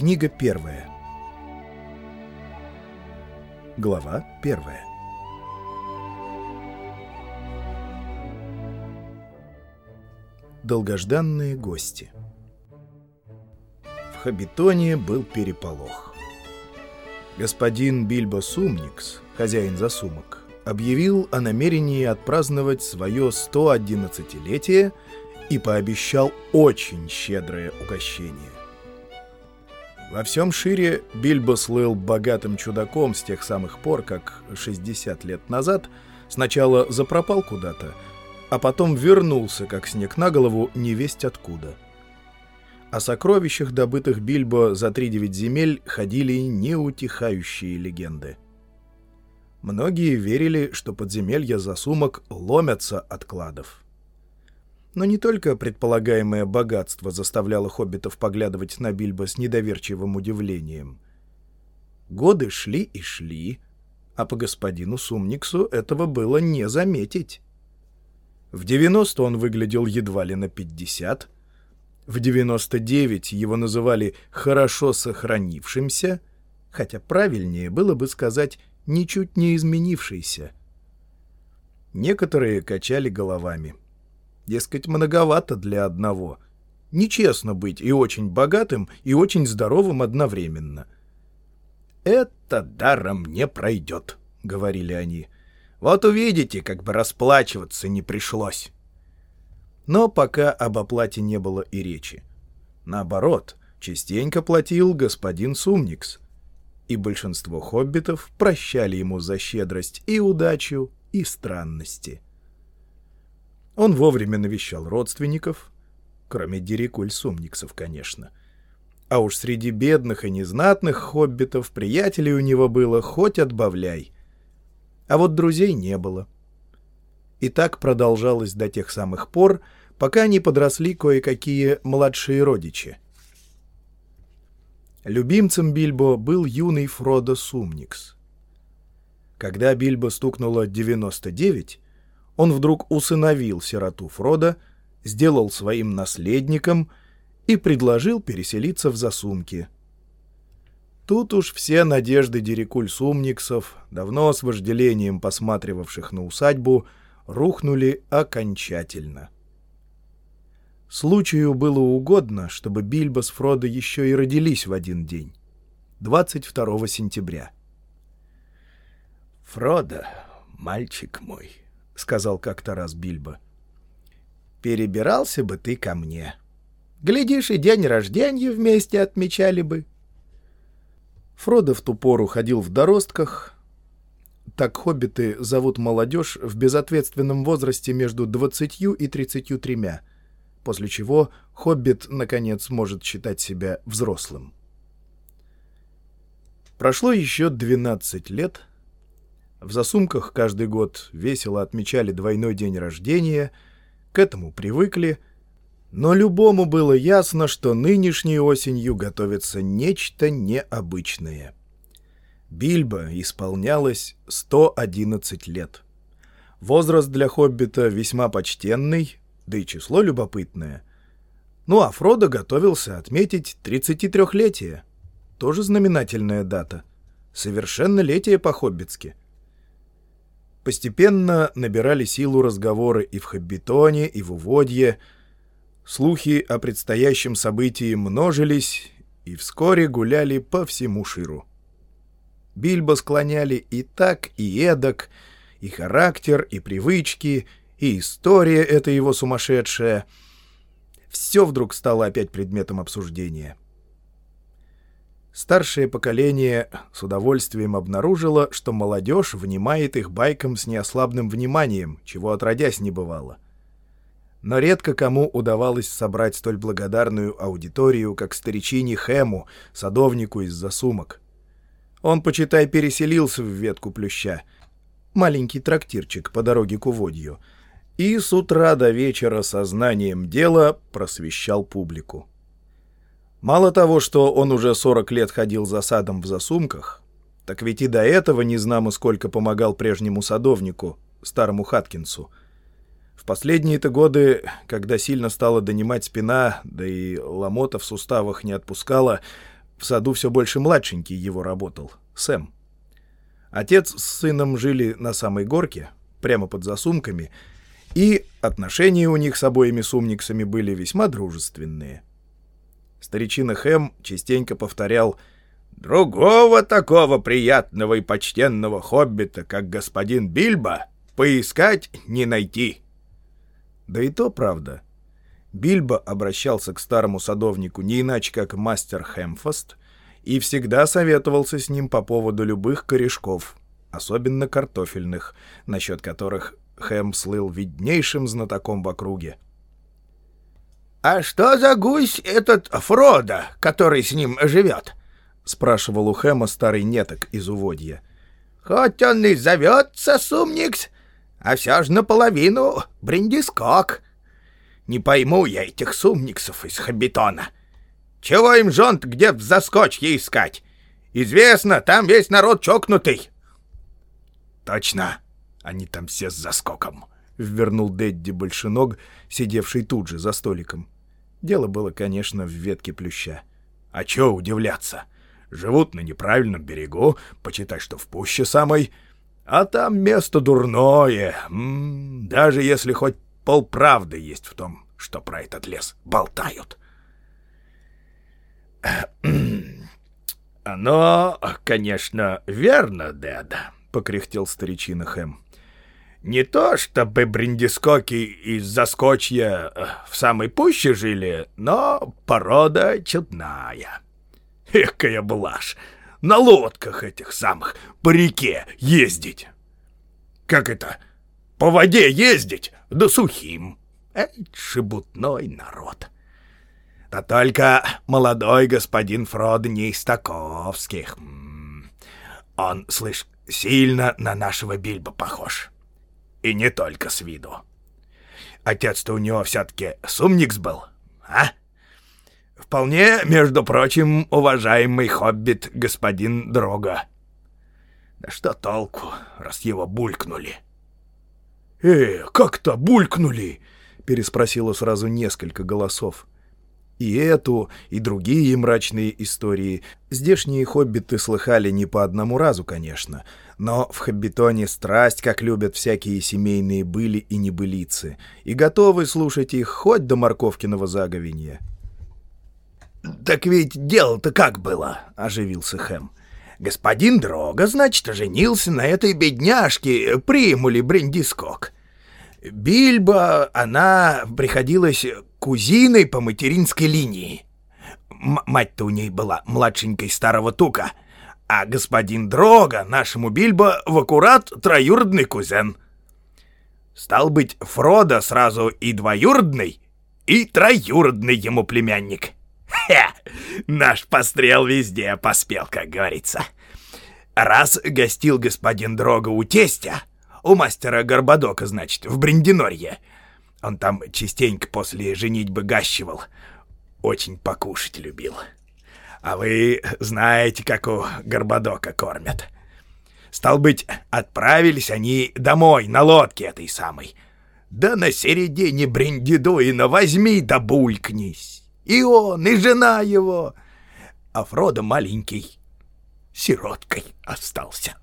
Книга первая. Глава первая. Долгожданные гости. В Хабитоне был переполох. Господин Бильбо Сумникс, хозяин засумок, объявил о намерении отпраздновать свое 111-летие и пообещал очень щедрое угощение. Во всем шире Бильбо слыл богатым чудаком с тех самых пор, как 60 лет назад сначала запропал куда-то, а потом вернулся, как снег на голову, невесть откуда. О сокровищах, добытых Бильбо за тридевять земель, ходили неутихающие легенды. Многие верили, что подземелья засумок ломятся от кладов. Но не только предполагаемое богатство заставляло хоббитов поглядывать на Бильбо с недоверчивым удивлением. Годы шли и шли, а по господину Сумниксу этого было не заметить. В 90 он выглядел едва ли на 50, в 99 его называли «хорошо сохранившимся», хотя правильнее было бы сказать «ничуть не изменившийся». Некоторые качали головами. Дескать, многовато для одного. Нечестно быть и очень богатым, и очень здоровым одновременно. «Это даром не пройдет», — говорили они. «Вот увидите, как бы расплачиваться не пришлось». Но пока об оплате не было и речи. Наоборот, частенько платил господин Сумникс, и большинство хоббитов прощали ему за щедрость и удачу, и странности. Он вовремя навещал родственников, кроме Дерикуль Сумниксов, конечно. А уж среди бедных и незнатных хоббитов приятелей у него было хоть отбавляй. А вот друзей не было. И так продолжалось до тех самых пор, пока не подросли кое-какие младшие родичи. Любимцем Бильбо был юный Фродо Сумникс. Когда Бильбо стукнуло 99, он вдруг усыновил сироту Фрода, сделал своим наследником и предложил переселиться в засумки. Тут уж все надежды Дерикуль-Сумниксов, давно с вожделением посматривавших на усадьбу, рухнули окончательно. Случаю было угодно, чтобы Бильбо с Фродо еще и родились в один день, 22 сентября. «Фродо, мальчик мой», — сказал как-то раз Бильбо. «Перебирался бы ты ко мне. Глядишь, и день рождения вместе отмечали бы». Фродо в ту пору ходил в доростках. Так хоббиты зовут молодежь в безответственном возрасте между двадцатью и тридцатью тремя, после чего хоббит, наконец, может считать себя взрослым. Прошло еще двенадцать лет — в засумках каждый год весело отмечали двойной день рождения, к этому привыкли, но любому было ясно, что нынешней осенью готовится нечто необычное. Бильбо исполнялось 111 лет. Возраст для хоббита весьма почтенный, да и число любопытное. Ну а Фродо готовился отметить 33-летие. Тоже знаменательная дата. Совершеннолетие по-хоббитски. Постепенно набирали силу разговоры и в Хоббитоне, и в Уводье. Слухи о предстоящем событии множились и вскоре гуляли по всему Ширу. Бильбо склоняли и так, и эдак, и характер, и привычки, и история эта его сумасшедшая. Все вдруг стало опять предметом обсуждения. Старшее поколение с удовольствием обнаружило, что молодежь внимает их байкам с неослабным вниманием, чего отродясь не бывало. Но редко кому удавалось собрать столь благодарную аудиторию, как старичине Хэму, садовнику из засумок. Он, почитай, переселился в ветку плюща, маленький трактирчик по дороге к уводью, и с утра до вечера сознанием дела просвещал публику. Мало того, что он уже 40 лет ходил за садом в засумках, так ведь и до этого не знамо сколько помогал прежнему садовнику, старому Хаткинсу. В последние-то годы, когда сильно стала донимать спина, да и ломота в суставах не отпускала, В саду все больше младшенький его работал, Сэм. Отец с сыном жили на самой горке, прямо под засумками, и отношения у них с обоими сумниксами были весьма дружественные. Старичина Хэм частенько повторял «Другого такого приятного и почтенного хоббита, как господин Бильбо, поискать не найти». Да и то правда. Бильбо обращался к старому садовнику не иначе, как мастер Хэмфаст, и всегда советовался с ним по поводу любых корешков, особенно картофельных, насчет которых Хэм слыл виднейшим знатоком в округе. «А что за гусь этот Фродо, который с ним живет?» — спрашивал у Хэма старый неток из уводья. «Хоть он и зовется Сумникс, а все же наполовину Бриндискок. Не пойму я этих Сумниксов из Хабитона. Чего им жонт где в заскочье искать? Известно, там весь народ чокнутый». «Точно!» Они там все с заскоком», — ввернул Дэдди Большеног, сидевший тут же за столиком. Дело было, конечно, в ветке плюща. «А чё удивляться? Живут на неправильном берегу, почитай, что в пуще самой. А там место дурное, М -м, даже если хоть полправды есть в том, что про этот лес болтают». «Оно, конечно, верно, Деда», — покряхтел старичина Хэм. Не то чтобы бриндискоки из заскочья э, в самой пуще жили, но порода чудная. Экая блажь! На лодках этих самых по реке ездить. Как это? По воде ездить, да сухим. Эй, шебутной народ. Да только молодой господин Фрод не из таковских. Он, слышь, сильно на нашего Бильбо похож. И не только с виду. Отец-то у него все-таки сумникс был, а? Вполне, между прочим, уважаемый хоббит господин Дрога. Да что толку, раз его булькнули? — Э, как-то булькнули? — переспросило сразу несколько голосов. И эту, и другие мрачные истории здешние хоббиты слыхали не по одному разу, конечно, но в Хоббитоне страсть, как любят всякие семейные были и небылицы, и готовы слушать их хоть до морковкиного заговенья. «Так ведь дело-то как было?» — оживился Хэм. «Господин Дрога, значит, женился на этой бедняжке Примуле Брендискок. Бильбо, она приходилась кузиной по материнской линии. Мать-то у ней была младшенькой старого тука, а господин Дрога нашему Бильбо в аккурат троюродный кузен. Стал быть, Фродо сразу и двоюродный, и троюродный ему племянник. Хе! Наш пострел везде поспел, как говорится. Раз гостил господин Дрога у тестя, у мастера Горбадока, значит, в Брендинорье, он там частенько после женитьбы гащивал. Очень покушать любил. А вы знаете, как у Горбадока кормят. Стал быть, отправились они домой на лодке этой самой. Да на середине Брендидуина возьми да булькнись. И он, и жена его. А Фродо маленький сироткой остался.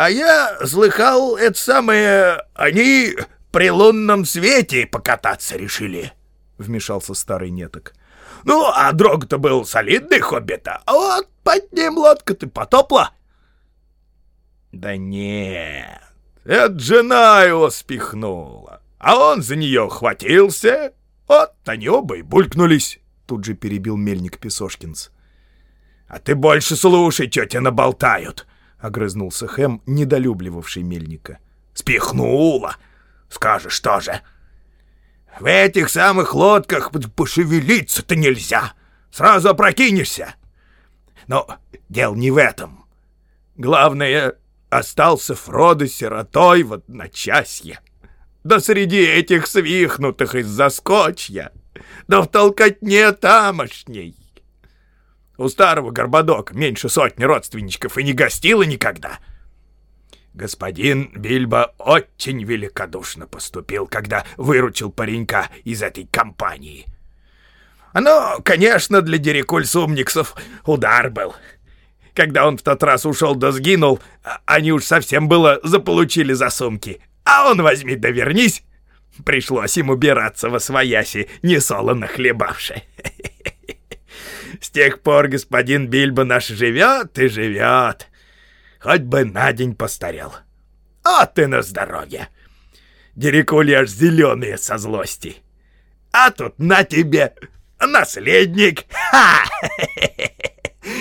А я слыхал, это самое, они при лунном свете покататься решили, — вмешался старый неток. Ну, а дрог-то был солидный хоббита, а вот под ним лодка-то потопла. Да нет, это жена его спихнула, а он за нее хватился, вот они оба и булькнулись, — тут же перебил мельник Песошкинс. — А ты больше слушай, что наболтают, — огрызнулся Хэм, недолюбливавший мельника. «Спихнула! Скажешь тоже!» «В этих самых лодках пошевелиться-то нельзя! Сразу опрокинешься!» «Но дело не в этом. Главное, остался Фродо сиротой в одночасье. Да среди этих свихнутых из-за скотчья, да в толкотне тамошней!» У старого Горбадока меньше сотни родственничков и не гостила никогда. Господин Бильбо очень великодушно поступил, когда выручил паренька из этой компании. Ну, конечно, для Дерикуль Сумниксов удар был. Когда он в тот раз ушел да сгинул, а, они уж совсем было заполучили за сумки. А он возьми да вернись. Пришлось им убираться во свояси, несолоно хлебавши. С тех пор господин Бильбо наш живет и живет. Хоть бы на день постарел. А ты на здоровье. Дерикули аж зеленые со злости. А тут на тебе наследник. Ха!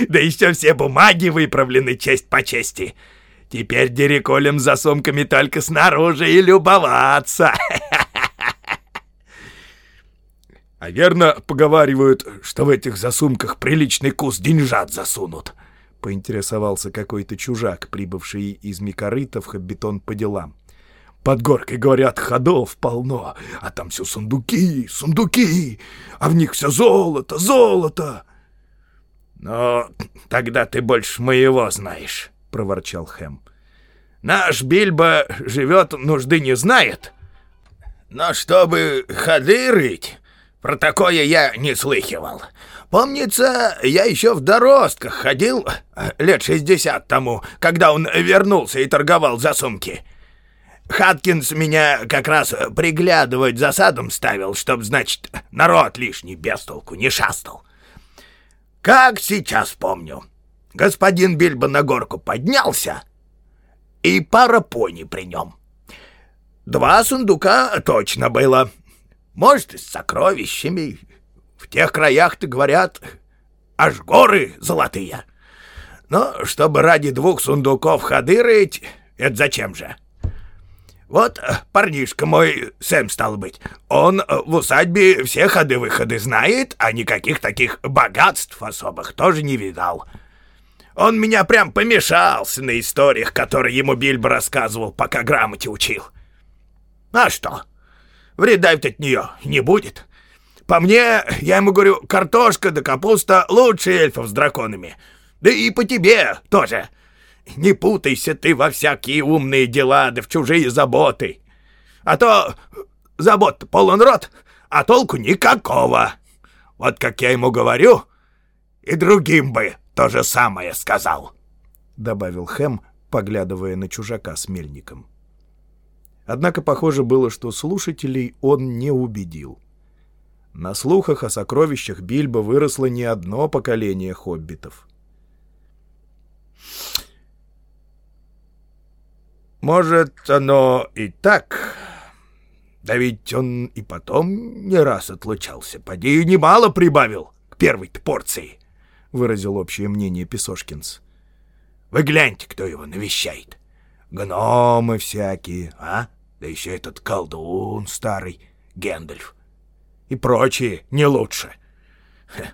Да еще все бумаги выправлены честь по чести. Теперь Дериколем за сумками только снаружи и любоваться. А верно поговаривают, что в этих засумках приличный кус деньжат засунут? Поинтересовался какой-то чужак, прибывший из Микорыта в Хаббитон по делам. Под горкой, говорят, ходов полно, а там все сундуки, сундуки, а в них все золото, золото. Но тогда ты больше моего знаешь, — проворчал Хэм. Наш Бильбо живет, нужды не знает. Но чтобы ходы рыть, про такое я не слыхивал. Помнится, я еще в доростках ходил лет шестьдесят тому, когда он вернулся и торговал за сумки. Хаткинс меня как раз приглядывать за садом ставил, чтоб, значит, народ лишний без толку не шастал. Как сейчас помню. Господин Бильбо на горку поднялся, и пара пони при нем. Два сундука точно было. Может, и с сокровищами. В тех краях-то, говорят, аж горы золотые. Но чтобы ради двух сундуков ходы рыть, это зачем же? Вот парнишка мой, Сэм, стал быть, он в усадьбе все ходы-выходы знает, а никаких таких богатств особых тоже не видал. Он меня прям помешался на историях, которые ему Бильбо рассказывал, пока грамоте учил. А что? Вреда ведь от нее не будет. По мне, я ему говорю, картошка да капуста лучше эльфов с драконами. Да и по тебе тоже. Не путайся ты во всякие умные дела да в чужие заботы. А то забот полон рот, а толку никакого. Вот как я ему говорю, и другим бы то же самое сказал», — добавил Хэм, поглядывая на чужака с мельником. Однако похоже было, что слушателей он не убедил. На слухах о сокровищах Бильбо выросло не одно поколение хоббитов. «Может, оно и так, да ведь он и потом не раз отлучался, поди немало прибавил к первой-то порции». — выразил общее мнение Песошкинс. «Вы гляньте, кто его навещает. Гномы всякие, а? Да еще этот колдун старый, Гэндальф. И прочие не лучше. Ха.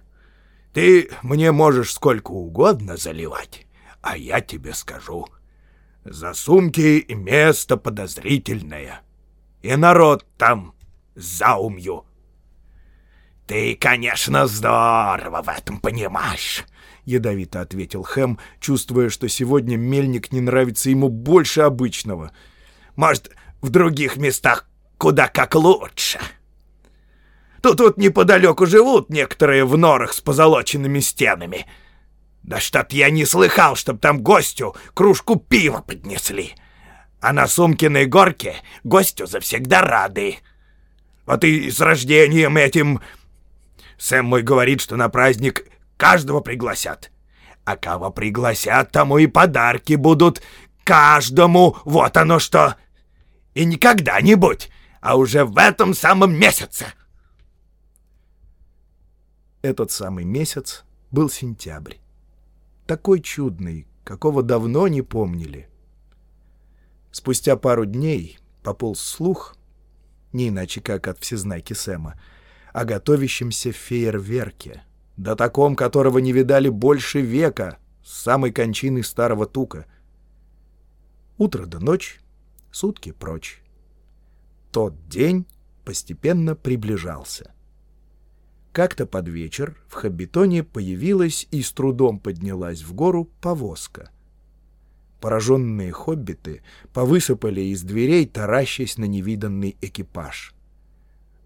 Ты мне можешь сколько угодно заливать, а я тебе скажу. За сумки место подозрительное, и народ там заумью «Ты, конечно, здорово в этом понимаешь», — ядовито ответил Хэм, чувствуя, что сегодня мельник не нравится ему больше обычного. «Может, в других местах куда как лучше. Тут вот неподалеку живут некоторые в норах с позолоченными стенами. Да что-то я не слыхал, чтоб там гостю кружку пива поднесли. А на Сумкиной горке гостю завсегда рады. Вот и с рождением этим Сэм мой говорит, что на праздник каждого пригласят. А кого пригласят, тому и подарки будут. Каждому вот оно что. И не когда-нибудь, а уже в этом самом месяце. Этот самый месяц был сентябрь. Такой чудный, какого давно не помнили. Спустя пару дней пополз слух, не иначе как от всезнайки Сэма, о готовящемся фейерверке, да таком, которого не видали больше века, с самой кончины старого тука. Утро до ночь, сутки прочь. Тот день постепенно приближался. Как-то под вечер в Хаббитоне появилась и с трудом поднялась в гору повозка. Пораженные хоббиты повысыпали из дверей, таращась на невиданный экипаж.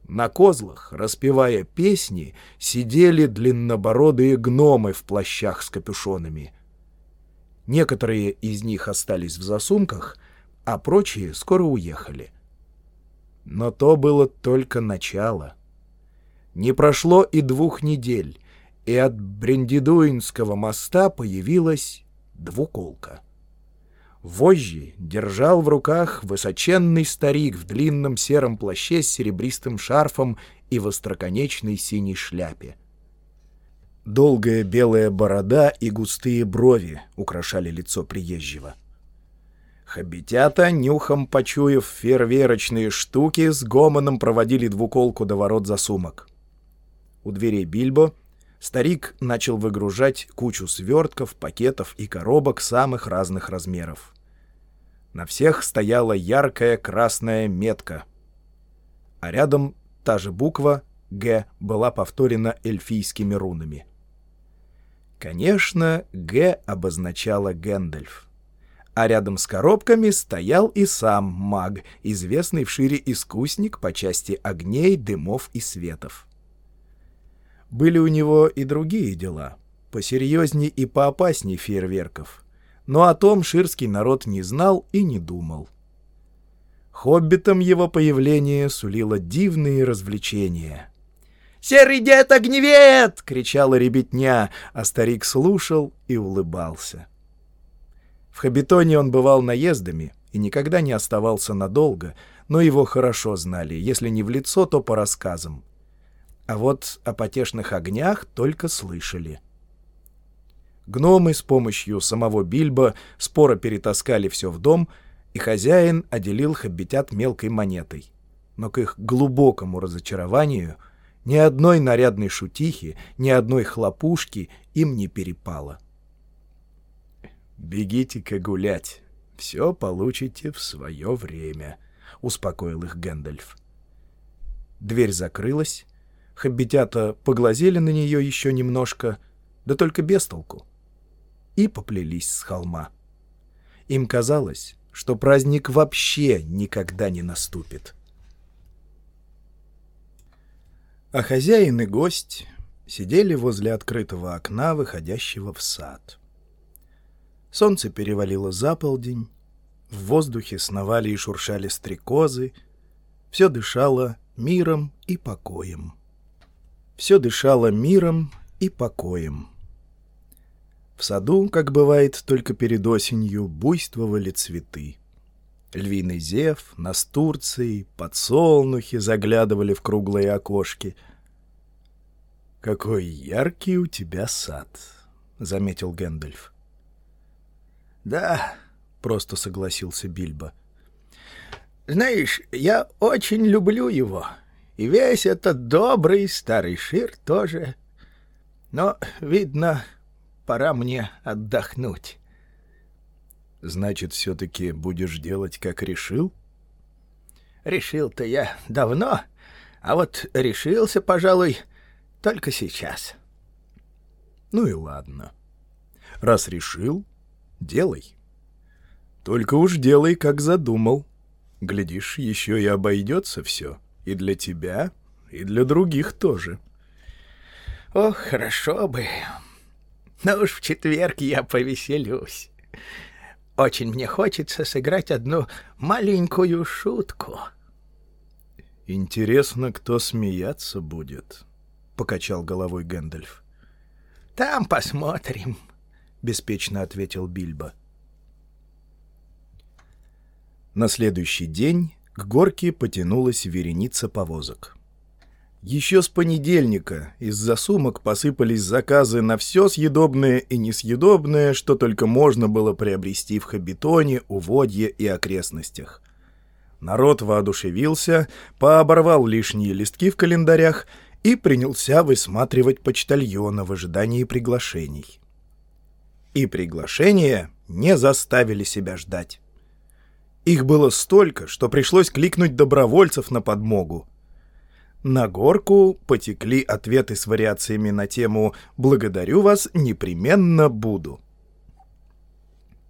На козлах, распевая песни, сидели длиннобородые гномы в плащах с капюшонами. Некоторые из них остались в засумках, а прочие скоро уехали. Но то было только начало. Не прошло и двух недель, и от Брендидуинского моста появилась двуколка. Вожжи держал в руках высоченный старик в длинном сером плаще с серебристым шарфом и в остроконечной синей шляпе. Долгая белая борода и густые брови украшали лицо приезжего. Хоббитята, нюхом почуяв фейерверочные штуки, с гомоном проводили двуколку до ворот за сумок. У дверей Бильбо Старик начал выгружать кучу свертков, пакетов и коробок самых разных размеров. На всех стояла яркая красная метка, а рядом та же буква «Г» была повторена эльфийскими рунами. Конечно, «Г» обозначала Гэндальф. А рядом с коробками стоял и сам маг, известный в шире искусник по части огней, дымов и светов. Были у него и другие дела, посерьезней и поопасней фейерверков. Но о том ширский народ не знал и не думал. Хоббитам его появление сулило дивные развлечения. «Серый дед огневет!» — кричала ребятня, а старик слушал и улыбался. В Хоббитоне он бывал наездами и никогда не оставался надолго, но его хорошо знали, если не в лицо, то по рассказам а вот о потешных огнях только слышали. Гномы с помощью самого Бильбо споро перетаскали все в дом, и хозяин отделил хоббитят мелкой монетой. Но к их глубокому разочарованию ни одной нарядной шутихи, ни одной хлопушки им не перепало. «Бегите-ка гулять, все получите в свое время», — успокоил их Гэндальф. Дверь закрылась, Хоббитята поглазели на нее еще немножко, да только без толку, и поплелись с холма. Им казалось, что праздник вообще никогда не наступит. А хозяин и гость сидели возле открытого окна, выходящего в сад. Солнце перевалило за полдень, в воздухе сновали и шуршали стрекозы, все дышало миром и покоем. Все дышало миром и покоем. В саду, как бывает только перед осенью, буйствовали цветы. Львиный зев, настурции, подсолнухи заглядывали в круглые окошки. «Какой яркий у тебя сад!» — заметил Гэндальф. «Да», — просто согласился Бильбо. «Знаешь, я очень люблю его и весь этот добрый старый шир тоже. Но, видно, пора мне отдохнуть. — Значит, все-таки будешь делать, как решил? — Решил-то я давно, а вот решился, пожалуй, только сейчас. — Ну и ладно. Раз решил, делай. Только уж делай, как задумал. Глядишь, еще и обойдется все. — и для тебя, и для других тоже. Ох, хорошо бы. Но уж в четверг я повеселюсь. Очень мне хочется сыграть одну маленькую шутку. Интересно, кто смеяться будет, покачал головой Гэндальф. Там посмотрим, беспечно ответил Бильбо. На следующий день к горке потянулась вереница повозок. Еще с понедельника из-за сумок посыпались заказы на все съедобное и несъедобное, что только можно было приобрести в Хабитоне, Уводье и окрестностях. Народ воодушевился, пооборвал лишние листки в календарях и принялся высматривать почтальона в ожидании приглашений. И приглашения не заставили себя ждать. Их было столько, что пришлось кликнуть добровольцев на подмогу. На горку потекли ответы с вариациями на тему «Благодарю вас, непременно буду».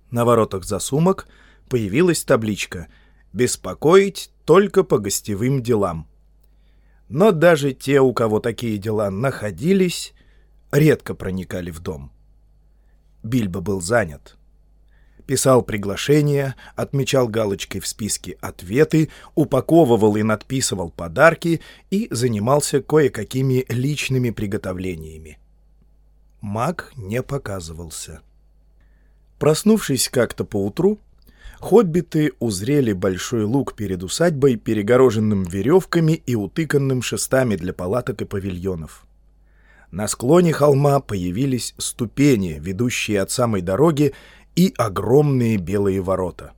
На воротах засумок появилась табличка «Беспокоить только по гостевым делам». Но даже те, у кого такие дела находились, редко проникали в дом. Бильбо был занят. Писал приглашения, отмечал галочкой в списке ответы, упаковывал и надписывал подарки и занимался кое-какими личными приготовлениями. Маг не показывался. Проснувшись как-то поутру, хоббиты узрели большой луг перед усадьбой, перегороженным веревками и утыканным шестами для палаток и павильонов. На склоне холма появились ступени, ведущие от самой дороги, и огромные белые ворота.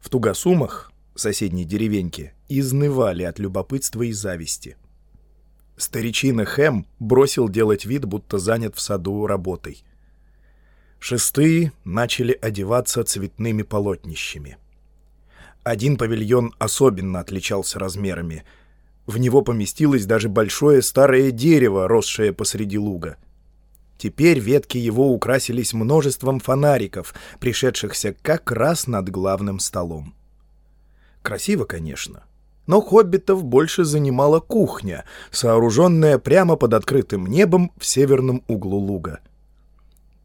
В Тугасумах, соседней деревеньке, изнывали от любопытства и зависти. Старичина Хэм бросил делать вид, будто занят в саду работой. Шестые начали одеваться цветными полотнищами. Один павильон особенно отличался размерами — в него поместилось даже большое старое дерево, росшее посреди луга. Теперь ветки его украсились множеством фонариков, пришедшихся как раз над главным столом. Красиво, конечно. Но хоббитов больше занимала кухня, сооруженная прямо под открытым небом в северном углу луга —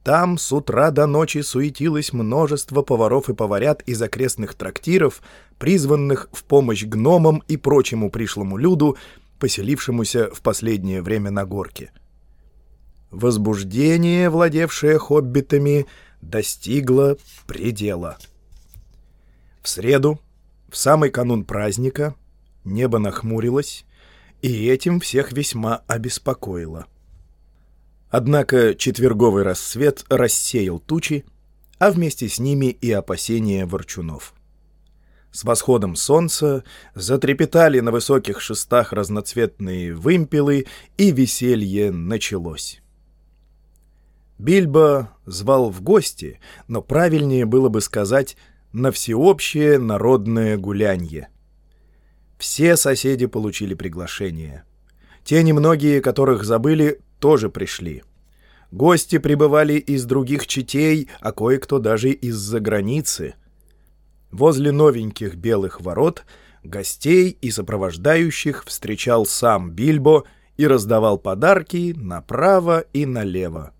там с утра до ночи суетилось множество поваров и поварят из окрестных трактиров, призванных в помощь гномам и прочему пришлому люду, поселившемуся в последнее время на горке. Возбуждение, владевшее хоббитами, достигло предела. В среду, в самый канун праздника, небо нахмурилось, и этим всех весьма обеспокоило. Однако четверговый рассвет рассеял тучи, а вместе с ними и опасения ворчунов. С восходом солнца затрепетали на высоких шестах разноцветные вымпелы, и веселье началось. Бильбо звал в гости, но правильнее было бы сказать «на всеобщее народное гулянье». Все соседи получили приглашение. Те немногие, которых забыли, тоже пришли. Гости прибывали из других четей, а кое-кто даже из-за границы. Возле новеньких белых ворот гостей и сопровождающих встречал сам Бильбо и раздавал подарки направо и налево.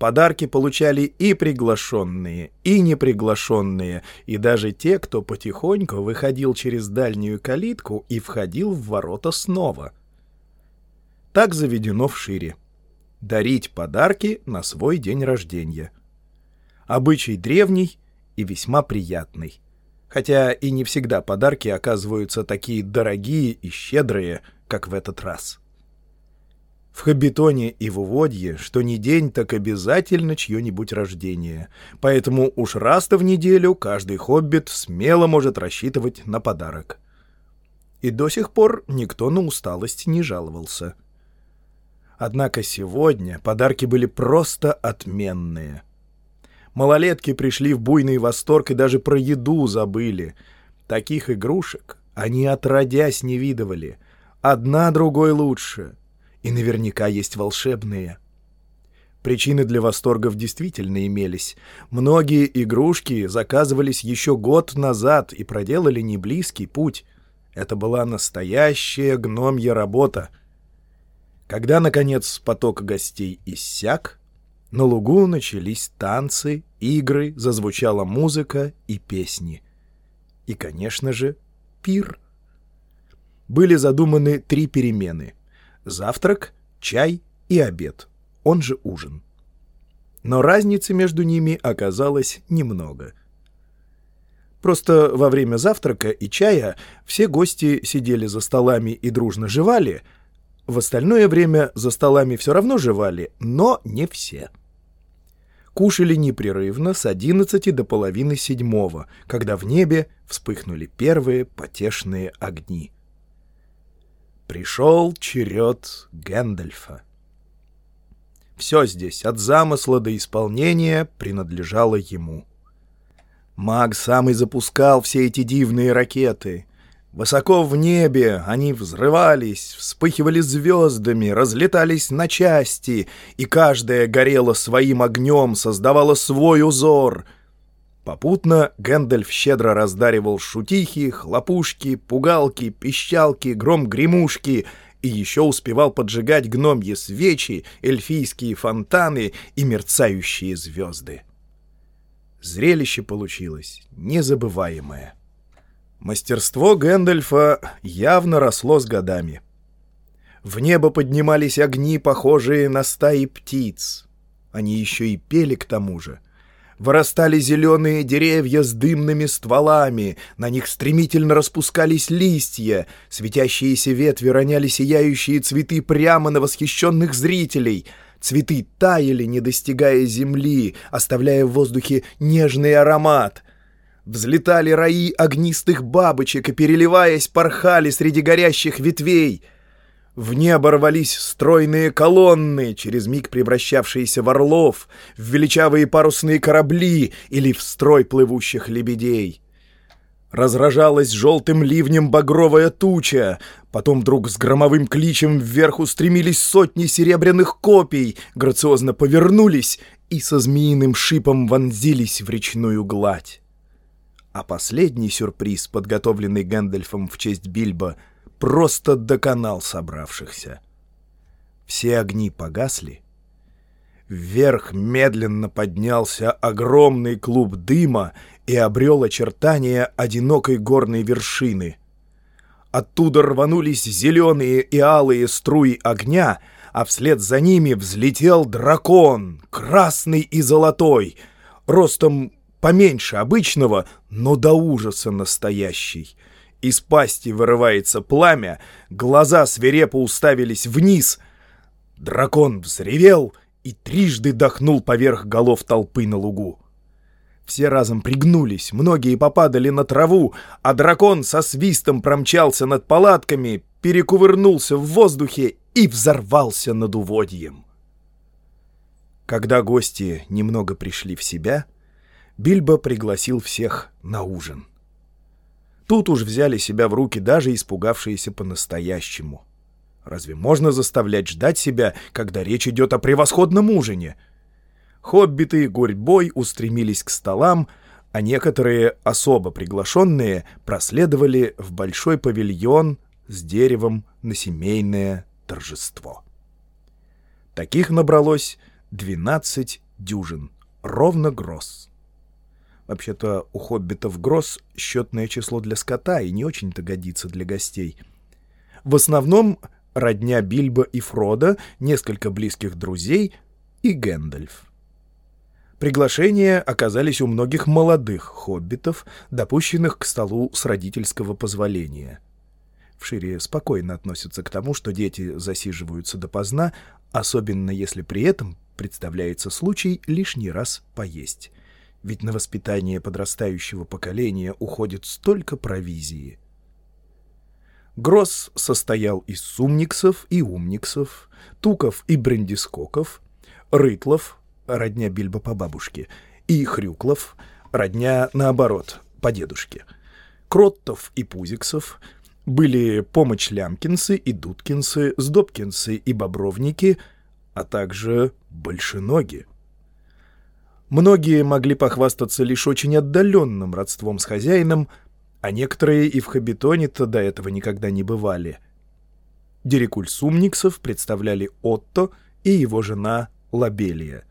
Подарки получали и приглашенные, и неприглашенные, и даже те, кто потихоньку выходил через дальнюю калитку и входил в ворота снова. Так заведено в шире дарить подарки на свой день рождения. Обычай древний и весьма приятный. Хотя и не всегда подарки оказываются такие дорогие и щедрые, как в этот раз. В Хоббитоне и в Уводье, что не день, так обязательно чье-нибудь рождение. Поэтому уж раз-то в неделю каждый хоббит смело может рассчитывать на подарок. И до сих пор никто на усталость не жаловался. — Однако сегодня подарки были просто отменные. Малолетки пришли в буйный восторг и даже про еду забыли. Таких игрушек они отродясь не видывали. Одна другой лучше. И наверняка есть волшебные. Причины для восторгов действительно имелись. Многие игрушки заказывались еще год назад и проделали неблизкий путь. Это была настоящая гномья работа — когда, наконец, поток гостей иссяк, на лугу начались танцы, игры, зазвучала музыка и песни. И, конечно же, пир. Были задуманы три перемены — завтрак, чай и обед, он же ужин. Но разницы между ними оказалось немного. Просто во время завтрака и чая все гости сидели за столами и дружно жевали — в остальное время за столами все равно жевали, но не все. Кушали непрерывно с одиннадцати до половины седьмого, когда в небе вспыхнули первые потешные огни. Пришел черед Гэндальфа. Все здесь, от замысла до исполнения, принадлежало ему. Маг сам и запускал все эти дивные ракеты, Высоко в небе они взрывались, вспыхивали звездами, разлетались на части, и каждая горела своим огнем, создавала свой узор. Попутно Гэндальф щедро раздаривал шутихи, хлопушки, пугалки, пищалки, гром-гремушки и еще успевал поджигать гномьи свечи, эльфийские фонтаны и мерцающие звезды. Зрелище получилось незабываемое. Мастерство Гэндальфа явно росло с годами. В небо поднимались огни, похожие на стаи птиц. Они еще и пели к тому же. Вырастали зеленые деревья с дымными стволами, на них стремительно распускались листья, светящиеся ветви роняли сияющие цветы прямо на восхищенных зрителей — Цветы таяли, не достигая земли, оставляя в воздухе нежный аромат. Взлетали раи огнистых бабочек и, переливаясь, порхали среди горящих ветвей. В небо рвались стройные колонны, через миг превращавшиеся в орлов, в величавые парусные корабли или в строй плывущих лебедей. Разражалась желтым ливнем багровая туча, потом вдруг с громовым кличем вверх устремились сотни серебряных копий, грациозно повернулись и со змеиным шипом вонзились в речную гладь. А последний сюрприз, подготовленный Гэндальфом в честь Бильбо, просто доконал собравшихся. Все огни погасли. Вверх медленно поднялся огромный клуб дыма, и обрел очертания одинокой горной вершины. Оттуда рванулись зеленые и алые струи огня, а вслед за ними взлетел дракон, красный и золотой, ростом поменьше обычного, но до ужаса настоящий. Из пасти вырывается пламя, глаза свирепо уставились вниз. Дракон взревел и трижды дохнул поверх голов толпы на лугу. Все разом пригнулись, многие попадали на траву, а дракон со свистом промчался над палатками, перекувырнулся в воздухе и взорвался над уводьем. Когда гости немного пришли в себя, Бильбо пригласил всех на ужин. Тут уж взяли себя в руки даже испугавшиеся по-настоящему. Разве можно заставлять ждать себя, когда речь идет о превосходном ужине — Хоббиты гурьбой устремились к столам, а некоторые особо приглашенные проследовали в большой павильон с деревом на семейное торжество. Таких набралось 12 дюжин, ровно гроз. Вообще-то у хоббитов гроз — счетное число для скота и не очень-то годится для гостей. В основном родня Бильбо и Фрода, несколько близких друзей и Гэндальф. Приглашения оказались у многих молодых хоббитов, допущенных к столу с родительского позволения. В Шире спокойно относятся к тому, что дети засиживаются допоздна, особенно если при этом представляется случай лишний раз поесть. Ведь на воспитание подрастающего поколения уходит столько провизии. Гросс состоял из сумниксов и умниксов, туков и брендискоков, рытлов, родня Бильбо по бабушке, и Хрюклов, родня, наоборот, по дедушке. Кроттов и Пузиксов были помощь Лямкинсы и Дудкинсы, Сдобкинсы и Бобровники, а также Большеноги. Многие могли похвастаться лишь очень отдаленным родством с хозяином, а некоторые и в Хабитоне-то до этого никогда не бывали. Дерекуль Сумниксов представляли Отто и его жена Лабелия.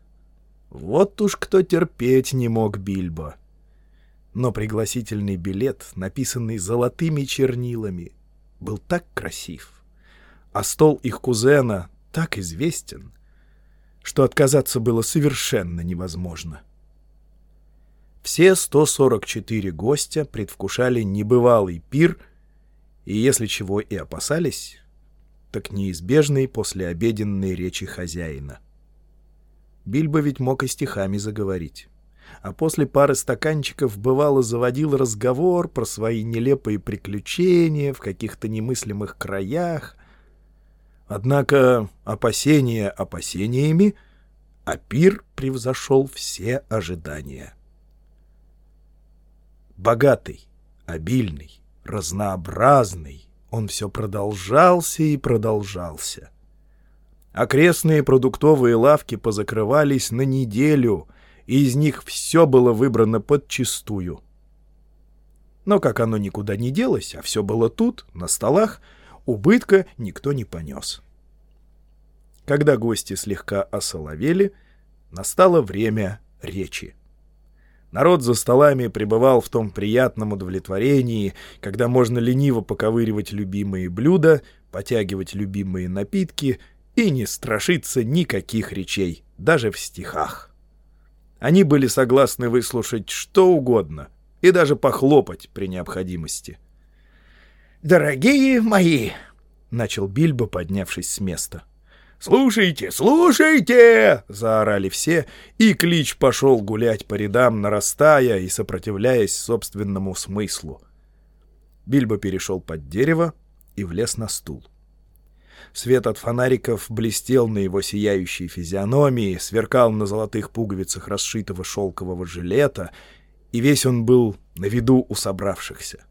Вот уж кто терпеть не мог Бильбо. Но пригласительный билет, написанный золотыми чернилами, был так красив, а стол их кузена так известен, что отказаться было совершенно невозможно. Все 144 гостя предвкушали небывалый пир, и если чего и опасались, так неизбежной послеобеденной речи хозяина — Бильбо ведь мог и стихами заговорить. А после пары стаканчиков бывало заводил разговор про свои нелепые приключения в каких-то немыслимых краях. Однако опасения опасениями, а пир превзошел все ожидания. Богатый, обильный, разнообразный, он все продолжался и продолжался — Окрестные продуктовые лавки позакрывались на неделю, и из них все было выбрано подчистую. Но как оно никуда не делось, а все было тут, на столах, убытка никто не понес. Когда гости слегка осоловели, настало время речи. Народ за столами пребывал в том приятном удовлетворении, когда можно лениво поковыривать любимые блюда, потягивать любимые напитки и не страшиться никаких речей, даже в стихах. Они были согласны выслушать что угодно и даже похлопать при необходимости. «Дорогие мои!» — начал Бильбо, поднявшись с места. «Слушайте, слушайте!» — заорали все, и клич пошел гулять по рядам, нарастая и сопротивляясь собственному смыслу. Бильбо перешел под дерево и влез на стул. Свет от фонариков блестел на его сияющей физиономии, сверкал на золотых пуговицах расшитого шелкового жилета, и весь он был на виду у собравшихся.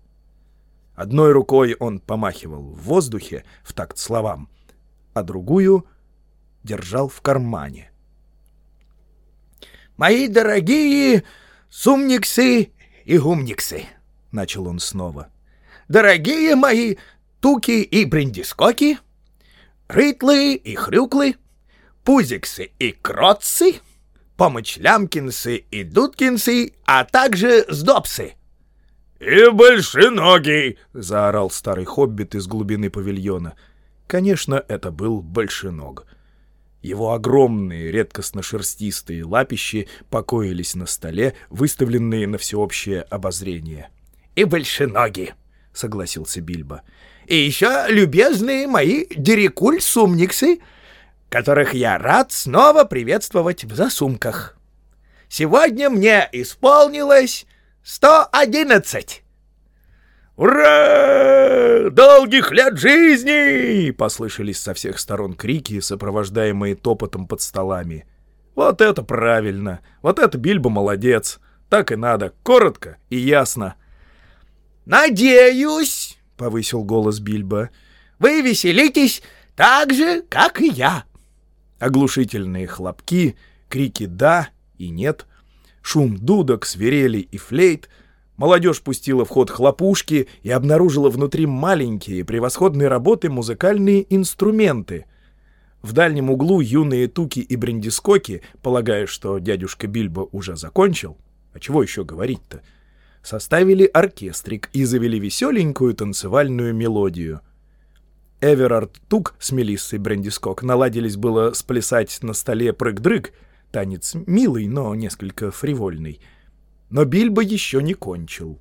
Одной рукой он помахивал в воздухе в такт словам, а другую — держал в кармане. «Мои дорогие сумниксы и гумниксы!» — начал он снова. «Дорогие мои туки и бриндискоки, рытлы и хрюклы, пузиксы и кротцы, помыч-лямкинсы и дудкинсы, а также сдобсы!» «И большеногий!» — заорал старый хоббит из глубины павильона. Конечно, это был большеног. Его огромные, редкостно шерстистые лапищи покоились на столе, выставленные на всеобщее обозрение. «И большеноги!» — согласился Бильбо. «И еще любезные мои дерекуль-сумниксы, которых я рад снова приветствовать в засумках. Сегодня мне исполнилось сто одиннадцать!» «Ура! Долгих лет жизни!» — послышались со всех сторон крики, сопровождаемые топотом под столами. «Вот это правильно! Вот это Бильбо молодец! Так и надо, коротко и ясно!» «Надеюсь!» — повысил голос Бильбо. «Вы веселитесь так же, как и я!» Оглушительные хлопки, крики «да» и «нет», шум дудок, свирели и флейт — Молодежь пустила в ход хлопушки и обнаружила внутри маленькие, превосходные работы музыкальные инструменты. В дальнем углу юные туки и брендискоки, полагая, что дядюшка Бильбо уже закончил, а чего еще говорить-то, составили оркестрик и завели веселенькую танцевальную мелодию. Эверард Тук с Мелиссой Брендискок наладились было сплясать на столе прыг-дрыг, танец милый, но несколько фривольный — но Бильбо еще не кончил.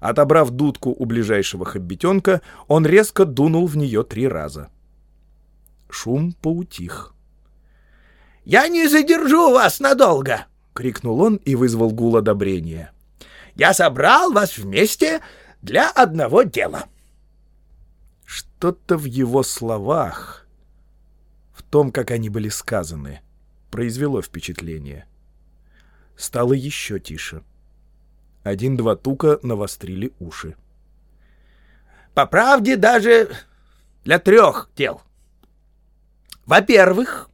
Отобрав дудку у ближайшего хоббитенка, он резко дунул в нее три раза. Шум поутих. «Я не задержу вас надолго!» — крикнул он и вызвал гул одобрения. «Я собрал вас вместе для одного дела». Что-то в его словах, в том, как они были сказаны, произвело впечатление. — Стало еще тише. Один-два тука навострили уши. «По правде, даже для трех дел. Во-первых,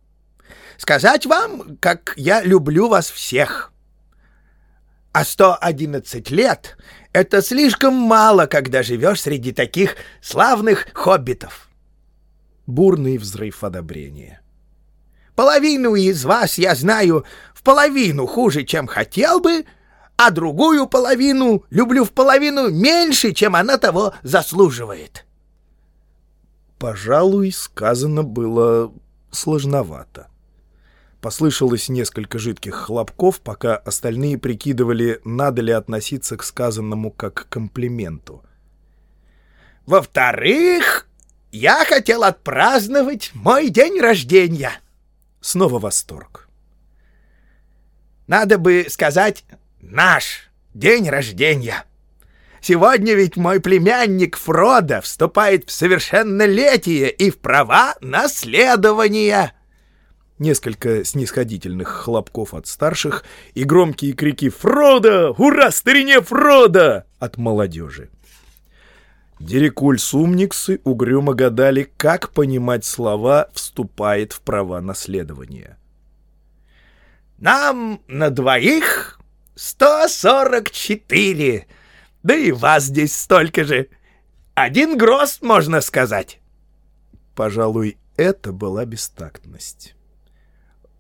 сказать вам, как я люблю вас всех. А сто одиннадцать лет — это слишком мало, когда живешь среди таких славных хоббитов». Бурный взрыв одобрения. Половину из вас я знаю в половину хуже, чем хотел бы, а другую половину люблю в половину меньше, чем она того заслуживает. Пожалуй, сказано было сложновато. Послышалось несколько жидких хлопков, пока остальные прикидывали, надо ли относиться к сказанному как к комплименту. «Во-вторых, я хотел отпраздновать мой день рождения». Снова восторг. Надо бы сказать «наш день рождения». Сегодня ведь мой племянник Фродо вступает в совершеннолетие и в права наследования. Несколько снисходительных хлопков от старших и громкие крики «Фродо! Ура, старине Фродо!» от молодежи. Дерекуль-сумниксы угрюмо гадали, как понимать слова «вступает в права наследования». Нам на двоих сто сорок четыре, да и вас здесь столько же. Один гроз, можно сказать. Пожалуй, это была бестактность.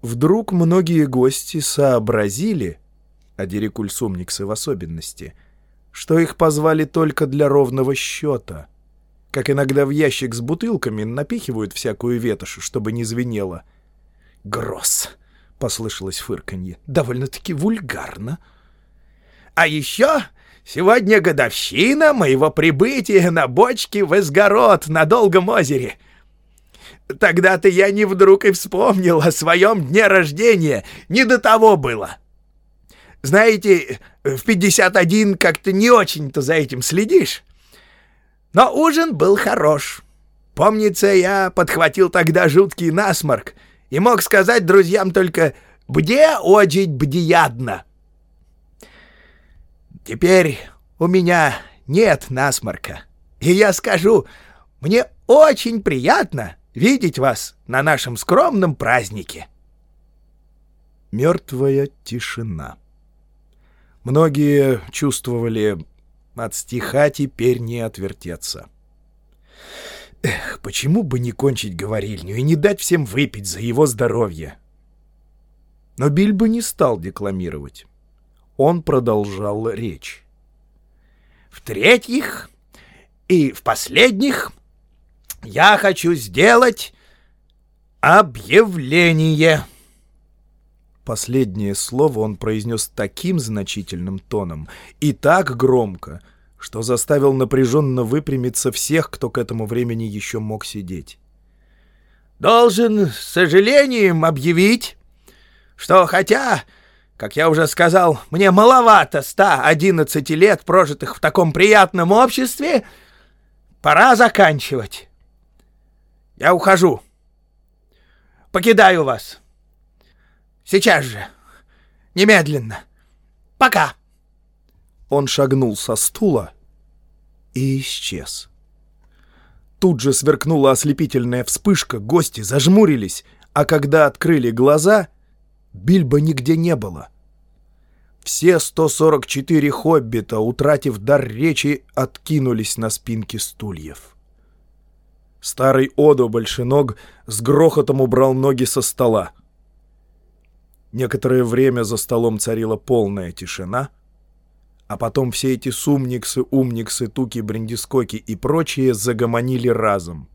Вдруг многие гости сообразили, а Дерекуль-Сумниксы в особенности, что их позвали только для ровного счета, как иногда в ящик с бутылками напихивают всякую ветошь, чтобы не звенело. «Гросс!» — послышалось фырканье. «Довольно-таки вульгарно». «А еще сегодня годовщина моего прибытия на бочке в Изгород на Долгом озере». Тогда-то я не вдруг и вспомнил о своем дне рождения. Не до того было. Знаете, в 51 как-то не очень-то за этим следишь. Но ужин был хорош. Помнится, я подхватил тогда жуткий насморк и мог сказать друзьям только «бде очень бдеядно». Теперь у меня нет насморка. И я скажу, мне очень приятно, видеть вас на нашем скромном празднике. Мертвая тишина. Многие чувствовали, от стиха теперь не отвертеться. Эх, почему бы не кончить говорильню и не дать всем выпить за его здоровье? Но Бильбо не стал декламировать. Он продолжал речь. «В-третьих и в последних я хочу сделать объявление. Последнее слово он произнес таким значительным тоном и так громко, что заставил напряженно выпрямиться всех, кто к этому времени еще мог сидеть. «Должен с сожалением объявить, что хотя, как я уже сказал, мне маловато 111 лет, прожитых в таком приятном обществе, пора заканчивать». Я ухожу. Покидаю вас. Сейчас же. Немедленно. Пока. Он шагнул со стула и исчез. Тут же сверкнула ослепительная вспышка, гости зажмурились, а когда открыли глаза, Бильбо нигде не было. Все 144 хоббита, утратив дар речи, откинулись на спинки стульев. Старый Одо Большеног с грохотом убрал ноги со стола. Некоторое время за столом царила полная тишина, а потом все эти сумниксы, умниксы, туки, брендискоки и прочие загомонили разом.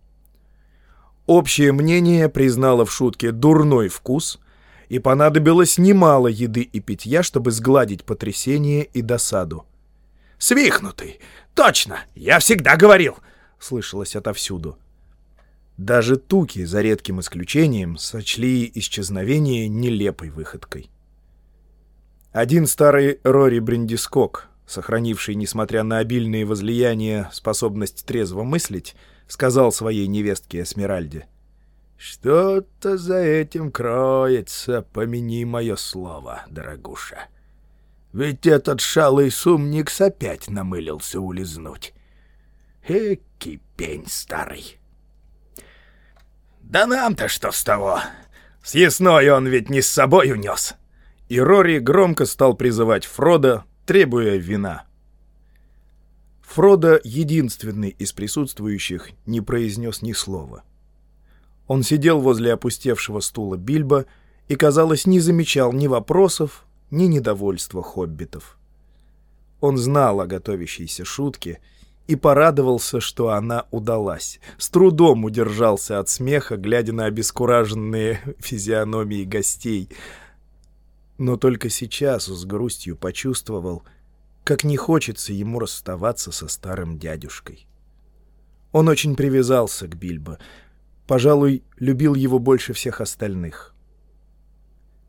Общее мнение признало в шутке дурной вкус, и понадобилось немало еды и питья, чтобы сгладить потрясение и досаду. «Свихнутый! Точно! Я всегда говорил!» — слышалось отовсюду. Даже туки, за редким исключением, сочли исчезновение нелепой выходкой. Один старый Рори Бриндискок, сохранивший, несмотря на обильные возлияния, способность трезво мыслить, сказал своей невестке Эсмеральде. «Что-то за этим кроется, помяни мое слово, дорогуша. Ведь этот шалый сумникс опять намылился улизнуть. Эки пень старый!» «Да нам-то что с того? Съестной он ведь не с собой унес!» И Рори громко стал призывать Фрода, требуя вина. Фрода, единственный из присутствующих, не произнес ни слова. Он сидел возле опустевшего стула Бильбо и, казалось, не замечал ни вопросов, ни недовольства хоббитов. Он знал о готовящейся шутке и порадовался, что она удалась. С трудом удержался от смеха, глядя на обескураженные физиономии гостей. Но только сейчас с грустью почувствовал, как не хочется ему расставаться со старым дядюшкой. Он очень привязался к Бильбо, пожалуй, любил его больше всех остальных.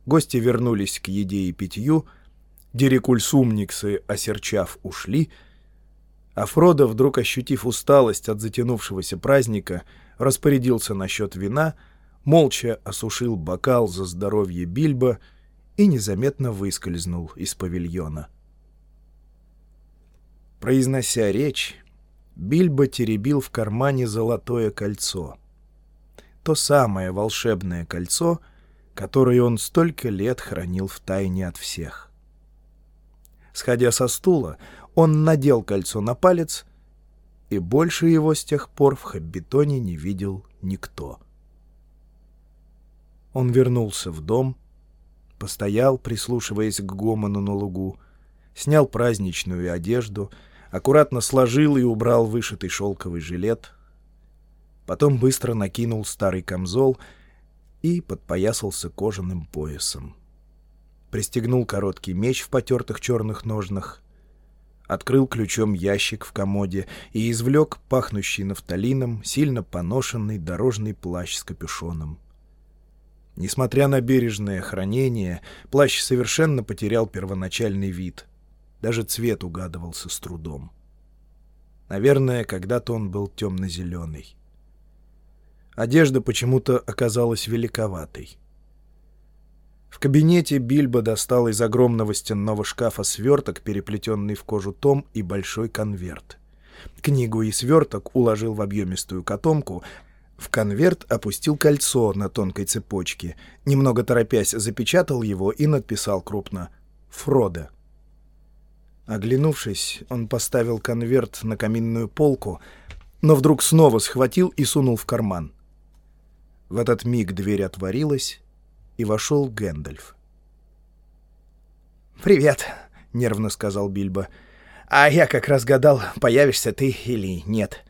Гости вернулись к еде и питью, Дерекуль-сумниксы, осерчав, ушли — а Фродо, вдруг ощутив усталость от затянувшегося праздника, распорядился насчет вина, молча осушил бокал за здоровье Бильбо и незаметно выскользнул из павильона. Произнося речь, Бильбо теребил в кармане золотое кольцо. То самое волшебное кольцо, которые он столько лет хранил в тайне от всех. Сходя со стула, он надел кольцо на палец, и больше его с тех пор в Хаббитоне не видел никто. Он вернулся в дом, постоял, прислушиваясь к гомону на лугу, снял праздничную одежду, аккуратно сложил и убрал вышитый шелковый жилет, потом быстро накинул старый камзол и подпоясался кожаным поясом. Пристегнул короткий меч в потертых черных ножнах, открыл ключом ящик в комоде и извлек пахнущий нафталином, сильно поношенный дорожный плащ с капюшоном. Несмотря на бережное хранение, плащ совершенно потерял первоначальный вид. Даже цвет угадывался с трудом. Наверное, когда-то он был темно-зеленый. Одежда почему-то оказалась великоватой. В кабинете Бильбо достал из огромного стенного шкафа сверток, переплетенный в кожу том и большой конверт. Книгу и сверток уложил в объемистую котомку, в конверт опустил кольцо на тонкой цепочке, немного торопясь запечатал его и надписал крупно «Фродо». Оглянувшись, он поставил конверт на каминную полку, но вдруг снова схватил и сунул в карман. В этот миг дверь отворилась, и вошел Гэндальф. «Привет», — нервно сказал Бильбо. «А я как раз гадал, появишься ты или нет».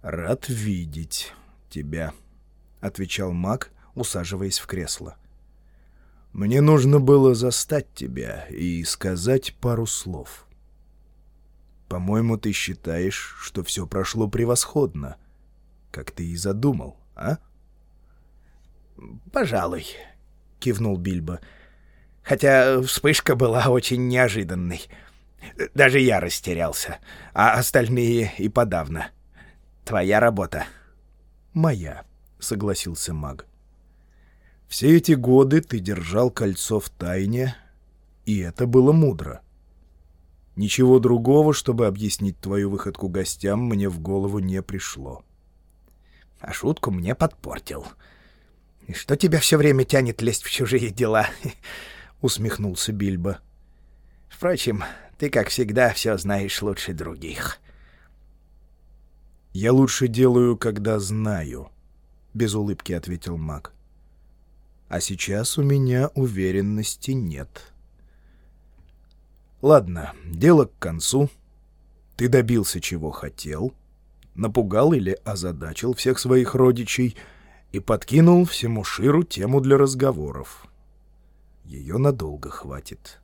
«Рад видеть тебя», — отвечал маг, усаживаясь в кресло. «Мне нужно было застать тебя и сказать пару слов. По-моему, ты считаешь, что все прошло превосходно, как ты и задумал, а?» «Пожалуй», — кивнул Бильбо. «Хотя вспышка была очень неожиданной. Даже я растерялся, а остальные и подавно». Твоя работа. Моя, согласился маг. Все эти годы ты держал кольцо в тайне, и это было мудро. Ничего другого, чтобы объяснить твою выходку гостям, мне в голову не пришло. А шутку мне подпортил. И что тебя все время тянет лезть в чужие дела? Усмехнулся Бильбо. Впрочем, ты, как всегда, все знаешь лучше других. «Я лучше делаю, когда знаю», — без улыбки ответил маг. «А сейчас у меня уверенности нет». «Ладно, дело к концу. Ты добился, чего хотел, напугал или озадачил всех своих родичей и подкинул всему Ширу тему для разговоров. Ее надолго хватит.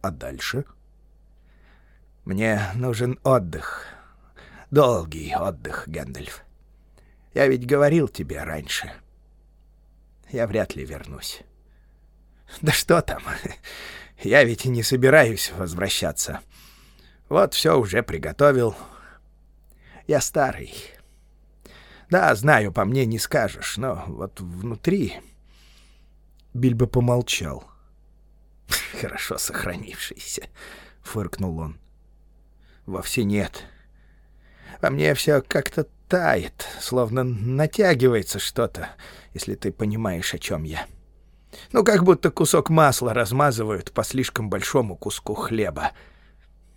А дальше?» «Мне нужен отдых», долгий отдых, Гэндальф. Я ведь говорил тебе раньше. Я вряд ли вернусь. Да что там? Я ведь и не собираюсь возвращаться. Вот все уже приготовил. Я старый. Да, знаю, по мне не скажешь, но вот внутри... Бильбо помолчал. «Хорошо сохранившийся», — фыркнул он. «Вовсе нет. Во мне все как-то тает, словно натягивается что-то, если ты понимаешь, о чем я. Ну, как будто кусок масла размазывают по слишком большому куску хлеба.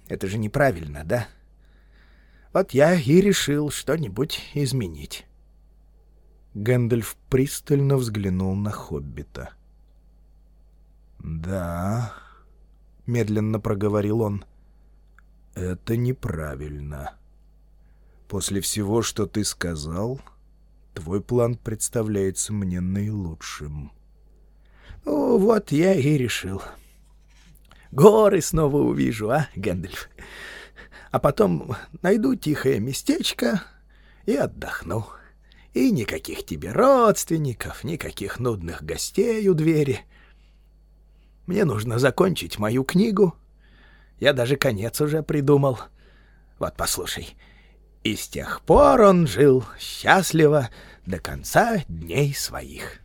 Это же неправильно, да? Вот я и решил что-нибудь изменить. Гэндальф пристально взглянул на Хоббита. «Да», — медленно проговорил он, — «это неправильно». После всего, что ты сказал, твой план представляется мне наилучшим. Ну, вот я и решил. Горы снова увижу, а, Гэндальф? А потом найду тихое местечко и отдохну. И никаких тебе родственников, никаких нудных гостей у двери. Мне нужно закончить мою книгу. Я даже конец уже придумал. Вот, послушай. И с тех пор он жил счастливо до конца дней своих.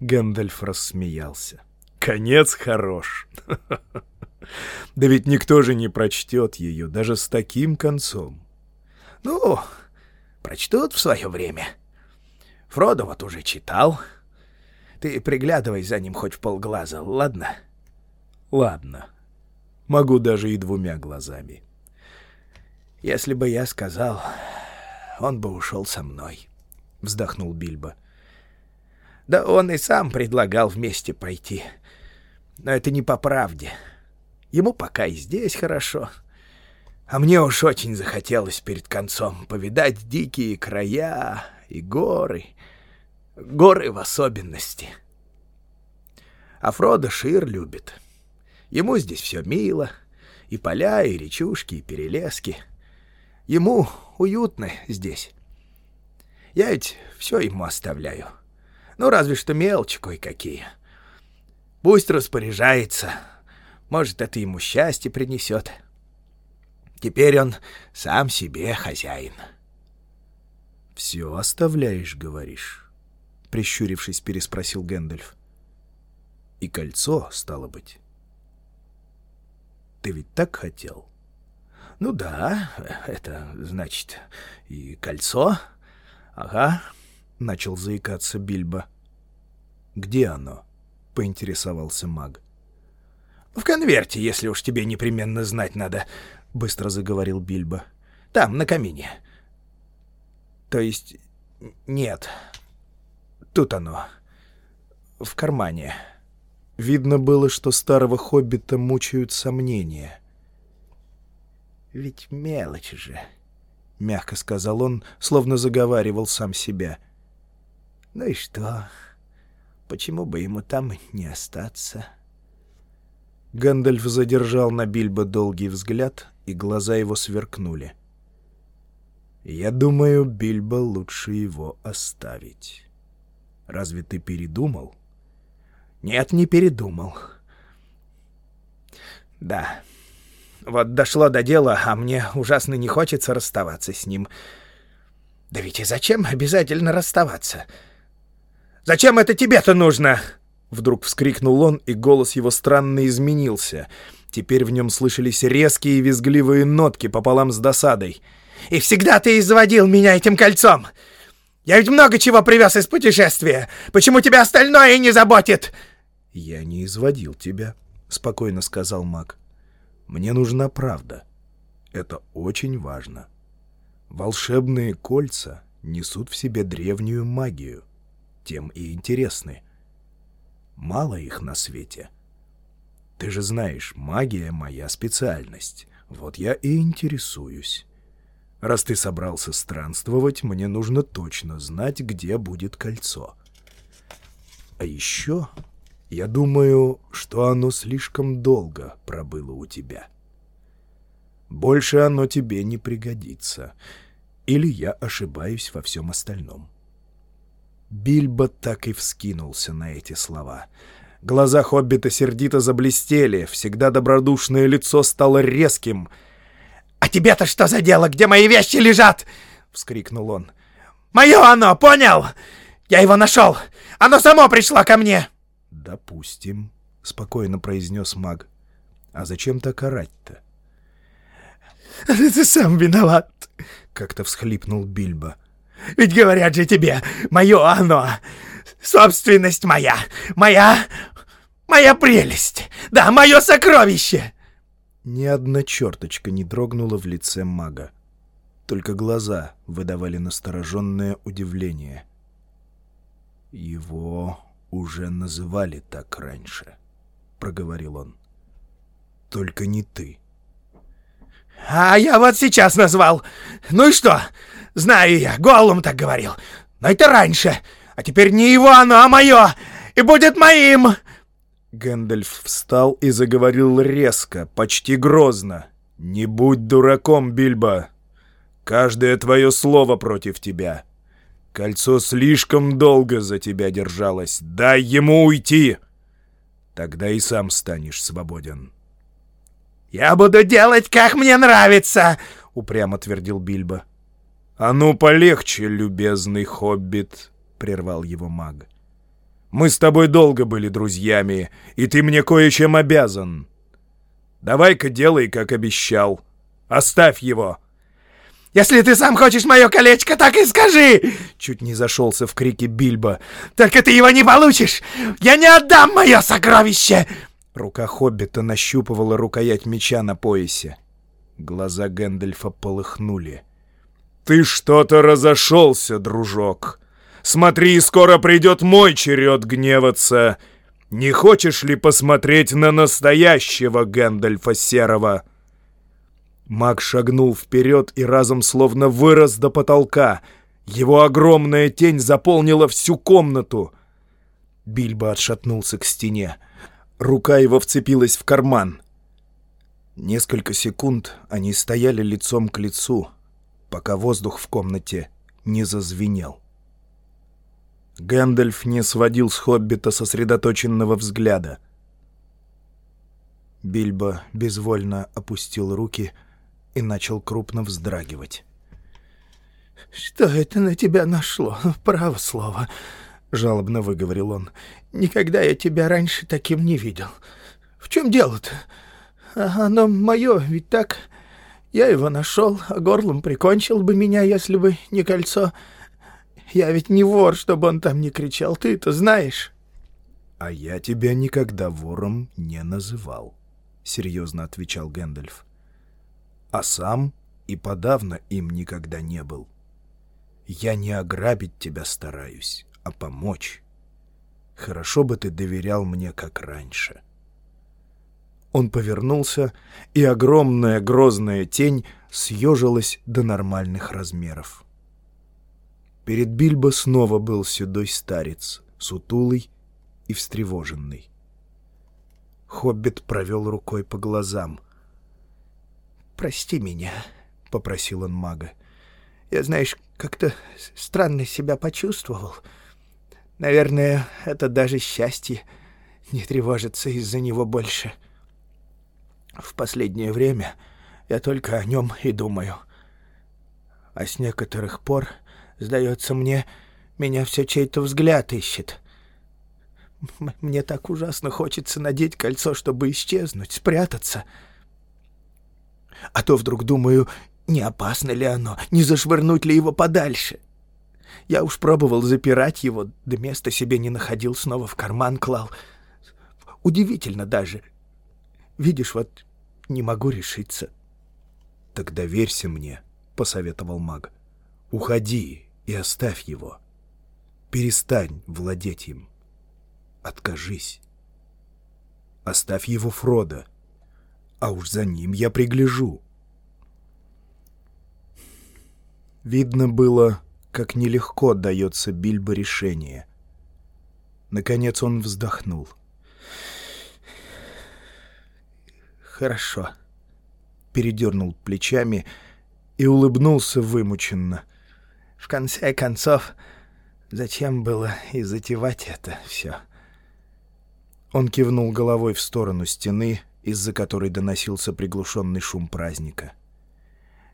Гэндальф рассмеялся. Конец хорош. Да ведь никто же не прочтет ее, даже с таким концом. Ну, прочтут в свое время, Фродо вот уже читал. Ты приглядывай за ним хоть в полглаза, ладно? Ладно. Могу даже и двумя глазами. Если бы я сказал, он бы ушел со мной, — вздохнул Бильбо. Да он и сам предлагал вместе пойти. Но это не по правде. Ему пока и здесь хорошо. А мне уж очень захотелось перед концом повидать дикие края и горы. Горы в особенности. А Фродо Шир любит. Ему здесь все мило. И поля, и речушки, и перелески. Ему уютно здесь. Я ведь все ему оставляю. Ну, разве что мелочи кое-какие. Пусть распоряжается. Может, это ему счастье принесет. Теперь он сам себе хозяин. — Все оставляешь, говоришь? — прищурившись, переспросил Гэндальф. — И кольцо, стало быть. Ты ведь так хотел? — Ну да, это значит и кольцо. Ага, — начал заикаться Бильбо. — Где оно? — поинтересовался маг. — В конверте, если уж тебе непременно знать надо, — быстро заговорил Бильбо. — Там, на камине. — То есть... нет. Тут оно. В кармане. Видно было, что старого хоббита мучают сомнения. «Ведь мелочь же», — мягко сказал он, словно заговаривал сам себя. «Ну и что? Почему бы ему там не остаться?» Гэндальф задержал на Бильбо долгий взгляд, и глаза его сверкнули. «Я думаю, Бильбо лучше его оставить. Разве ты передумал?» «Нет, не передумал». «Да, вот дошло до дела, а мне ужасно не хочется расставаться с ним. Да ведь и зачем обязательно расставаться? Зачем это тебе-то нужно?» Вдруг вскрикнул он, и голос его странно изменился. Теперь в нем слышались резкие визгливые нотки пополам с досадой. «И всегда ты изводил меня этим кольцом! Я ведь много чего привез из путешествия! Почему тебя остальное не заботит?» «Я не изводил тебя», — спокойно сказал маг. «Мне нужна правда. Это очень важно. Волшебные кольца несут в себе древнюю магию. Тем и интересны. Мало их на свете. Ты же знаешь, магия — моя специальность. Вот я и интересуюсь. Раз ты собрался странствовать, мне нужно точно знать, где будет кольцо. А еще я думаю, что оно слишком долго пробыло у тебя. Больше оно тебе не пригодится. Или я ошибаюсь во всем остальном. Бильбо так и вскинулся на эти слова. Глаза Хоббита сердито заблестели, всегда добродушное лицо стало резким. «А тебе-то что за дело, где мои вещи лежат?» — вскрикнул он. «Мое оно, понял? Я его нашел! Оно само пришло ко мне!» «Допустим», — спокойно произнес маг. «А зачем так орать-то?» «Ты сам виноват», — как-то всхлипнул Бильбо. Ведь говорят же тебе, мое оно, собственность моя, моя, моя прелесть, да, мое сокровище!» Ни одна черточка не дрогнула в лице мага. Только глаза выдавали настороженное удивление. «Его уже называли так раньше», — проговорил он. «Только не ты». «А я вот сейчас назвал. Ну и что? Знаю я, Голлум так говорил. Но это раньше. А теперь не его оно, а мое. И будет моим!» Гэндальф встал и заговорил резко, почти грозно. «Не будь дураком, Бильбо. Каждое твое слово против тебя. Кольцо слишком долго за тебя держалось. Дай ему уйти. Тогда и сам станешь свободен». «Я буду делать, как мне нравится!» — упрямо твердил Бильбо. «А ну полегче, любезный хоббит!» — прервал его маг. «Мы с тобой долго были друзьями, и ты мне кое-чем обязан. Давай-ка делай, как обещал. Оставь его!» Если ты сам хочешь мое колечко, так и скажи!» Чуть не зашелся в крике Бильбо. «Только ты его не получишь! Я не отдам мое сокровище!» Рука Хоббита нащупывала рукоять меча на поясе. Глаза Гэндальфа полыхнули. «Ты что-то разошелся, дружок. Смотри, скоро придет мой черед гневаться. Не хочешь ли посмотреть на настоящего Гэндальфа Серого?» Маг шагнул вперед и разом словно вырос до потолка. Его огромная тень заполнила всю комнату. Бильбо отшатнулся к стене. Рука его вцепилась в карман. Несколько секунд они стояли лицом к лицу, пока воздух в комнате не зазвенел. Гэндальф не сводил с Хоббита сосредоточенного взгляда. Бильбо безвольно опустил руки — и начал крупно вздрагивать. «Что это на тебя нашло? Право слово!» — жалобно выговорил он. «Никогда я тебя раньше таким не видел. В чем дело-то? Оно мое, ведь так? Я его нашел, а горлом прикончил бы меня, если бы не кольцо. Я ведь не вор, чтобы он там не кричал, ты это знаешь». «А я тебя никогда вором не называл», — серьезно отвечал Гэндальф а сам и подавно им никогда не был. Я не ограбить тебя стараюсь, а помочь. Хорошо бы ты доверял мне, как раньше. Он повернулся, и огромная грозная тень съежилась до нормальных размеров. Перед Бильбо снова был седой старец, сутулый и встревоженный. Хоббит провел рукой по глазам. «Прости меня», — попросил он мага. «Я, знаешь, как-то странно себя почувствовал. Наверное, это даже счастье не тревожиться из-за него больше. В последнее время я только о нем и думаю. А с некоторых пор, сдается мне, меня все чей-то взгляд ищет». Мне так ужасно хочется надеть кольцо, чтобы исчезнуть, спрятаться. А то вдруг думаю, не опасно ли оно, не зашвырнуть ли его подальше. Я уж пробовал запирать его, да места себе не находил, снова в карман клал. Удивительно даже. Видишь, вот не могу решиться. — Так доверься мне, — посоветовал маг. — Уходи и оставь его. Перестань владеть им. Откажись. Оставь его Фродо а уж за ним я пригляжу. Видно было, как нелегко дается Бильбо решение. Наконец он вздохнул. «Хорошо», — передернул плечами и улыбнулся вымученно. «В конце концов, зачем было и затевать это все?» Он кивнул головой в сторону стены, — из-за которой доносился приглушенный шум праздника.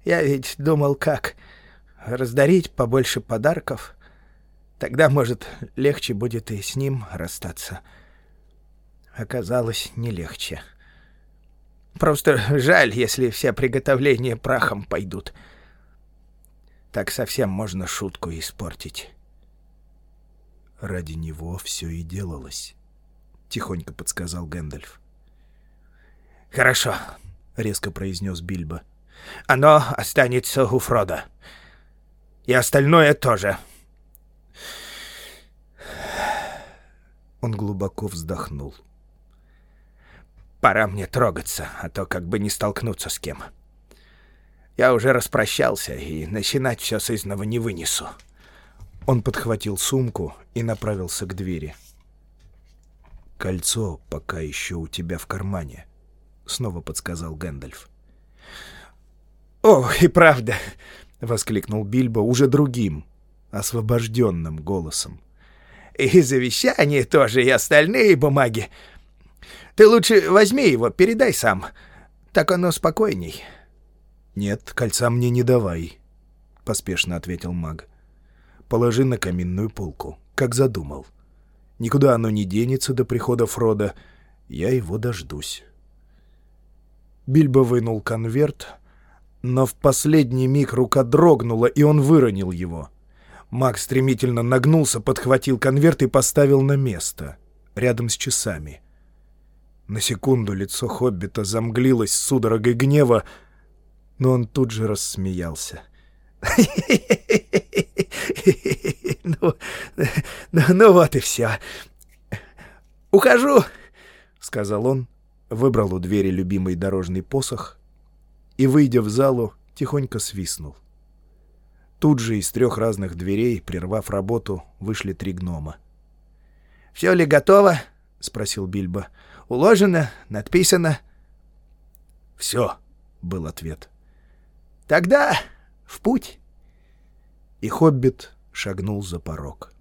«Я ведь думал, как раздарить побольше подарков. Тогда, может, легче будет и с ним расстаться. Оказалось, не легче. Просто жаль, если все приготовления прахом пойдут. Так совсем можно шутку испортить». «Ради него все и делалось», — тихонько подсказал Гэндальф. «Хорошо», — резко произнес Бильбо. «Оно останется у Фрода. И остальное тоже». Он глубоко вздохнул. «Пора мне трогаться, а то как бы не столкнуться с кем. Я уже распрощался и начинать все с изного не вынесу». Он подхватил сумку и направился к двери. «Кольцо пока еще у тебя в кармане», снова подсказал Гэндальф. «О, и правда!» — воскликнул Бильбо уже другим, освобожденным голосом. «И завещание тоже, и остальные бумаги. Ты лучше возьми его, передай сам. Так оно спокойней». «Нет, кольца мне не давай», — поспешно ответил маг. «Положи на каминную полку, как задумал. Никуда оно не денется до прихода Фрода. Я его дождусь». Бильбо вынул конверт, Но в последний миг рука дрогнула, и он выронил его. Маг стремительно нагнулся, подхватил конверт и поставил на место, рядом с часами. На секунду лицо Хоббита замглилось судорогой гнева, но он тут же рассмеялся. ну, ну, ну вот и все. «Ухожу!» — сказал он, выбрал у двери любимый дорожный посох и, выйдя в залу, тихонько свистнул. Тут же из трех разных дверей, прервав работу, вышли три гнома. — Все ли готово? — спросил Бильбо. — Уложено? Надписано? — Все, — был ответ. — Тогда в путь. И хоббит шагнул за порог.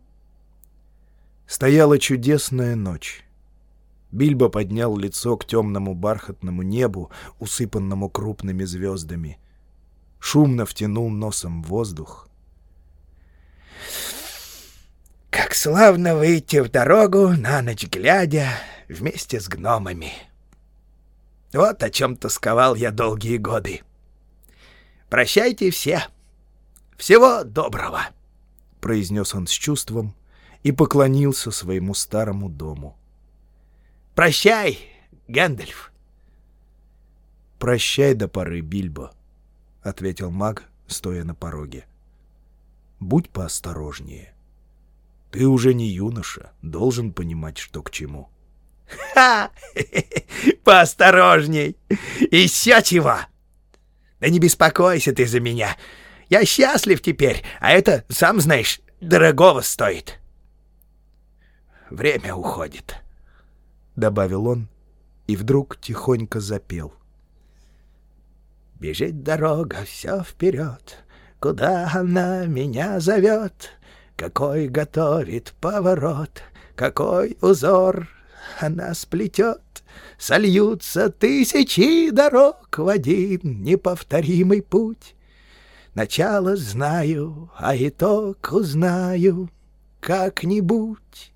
Стояла чудесная ночь. Бильбо поднял лицо к темному бархатному небу, усыпанному крупными звездами. Шумно втянул носом воздух. «Как славно выйти в дорогу, на ночь глядя, вместе с гномами!» Вот о чем тосковал я долгие годы. Прощайте все. Всего доброго, — произнес он с чувством, и поклонился своему старому дому. «Прощай, Гэндальф!» «Прощай до поры, Бильбо», — ответил маг, стоя на пороге. «Будь поосторожнее. Ты уже не юноша, должен понимать, что к чему». «Ха! Поосторожней! Еще чего!» «Да не беспокойся ты за меня. Я счастлив теперь, а это, сам знаешь, дорогого стоит» время уходит», — добавил он и вдруг тихонько запел. «Бежит дорога все вперед, куда она меня зовет, какой готовит поворот, какой узор она сплетет, сольются тысячи дорог в один неповторимый путь». Начало знаю, а итог узнаю как-нибудь.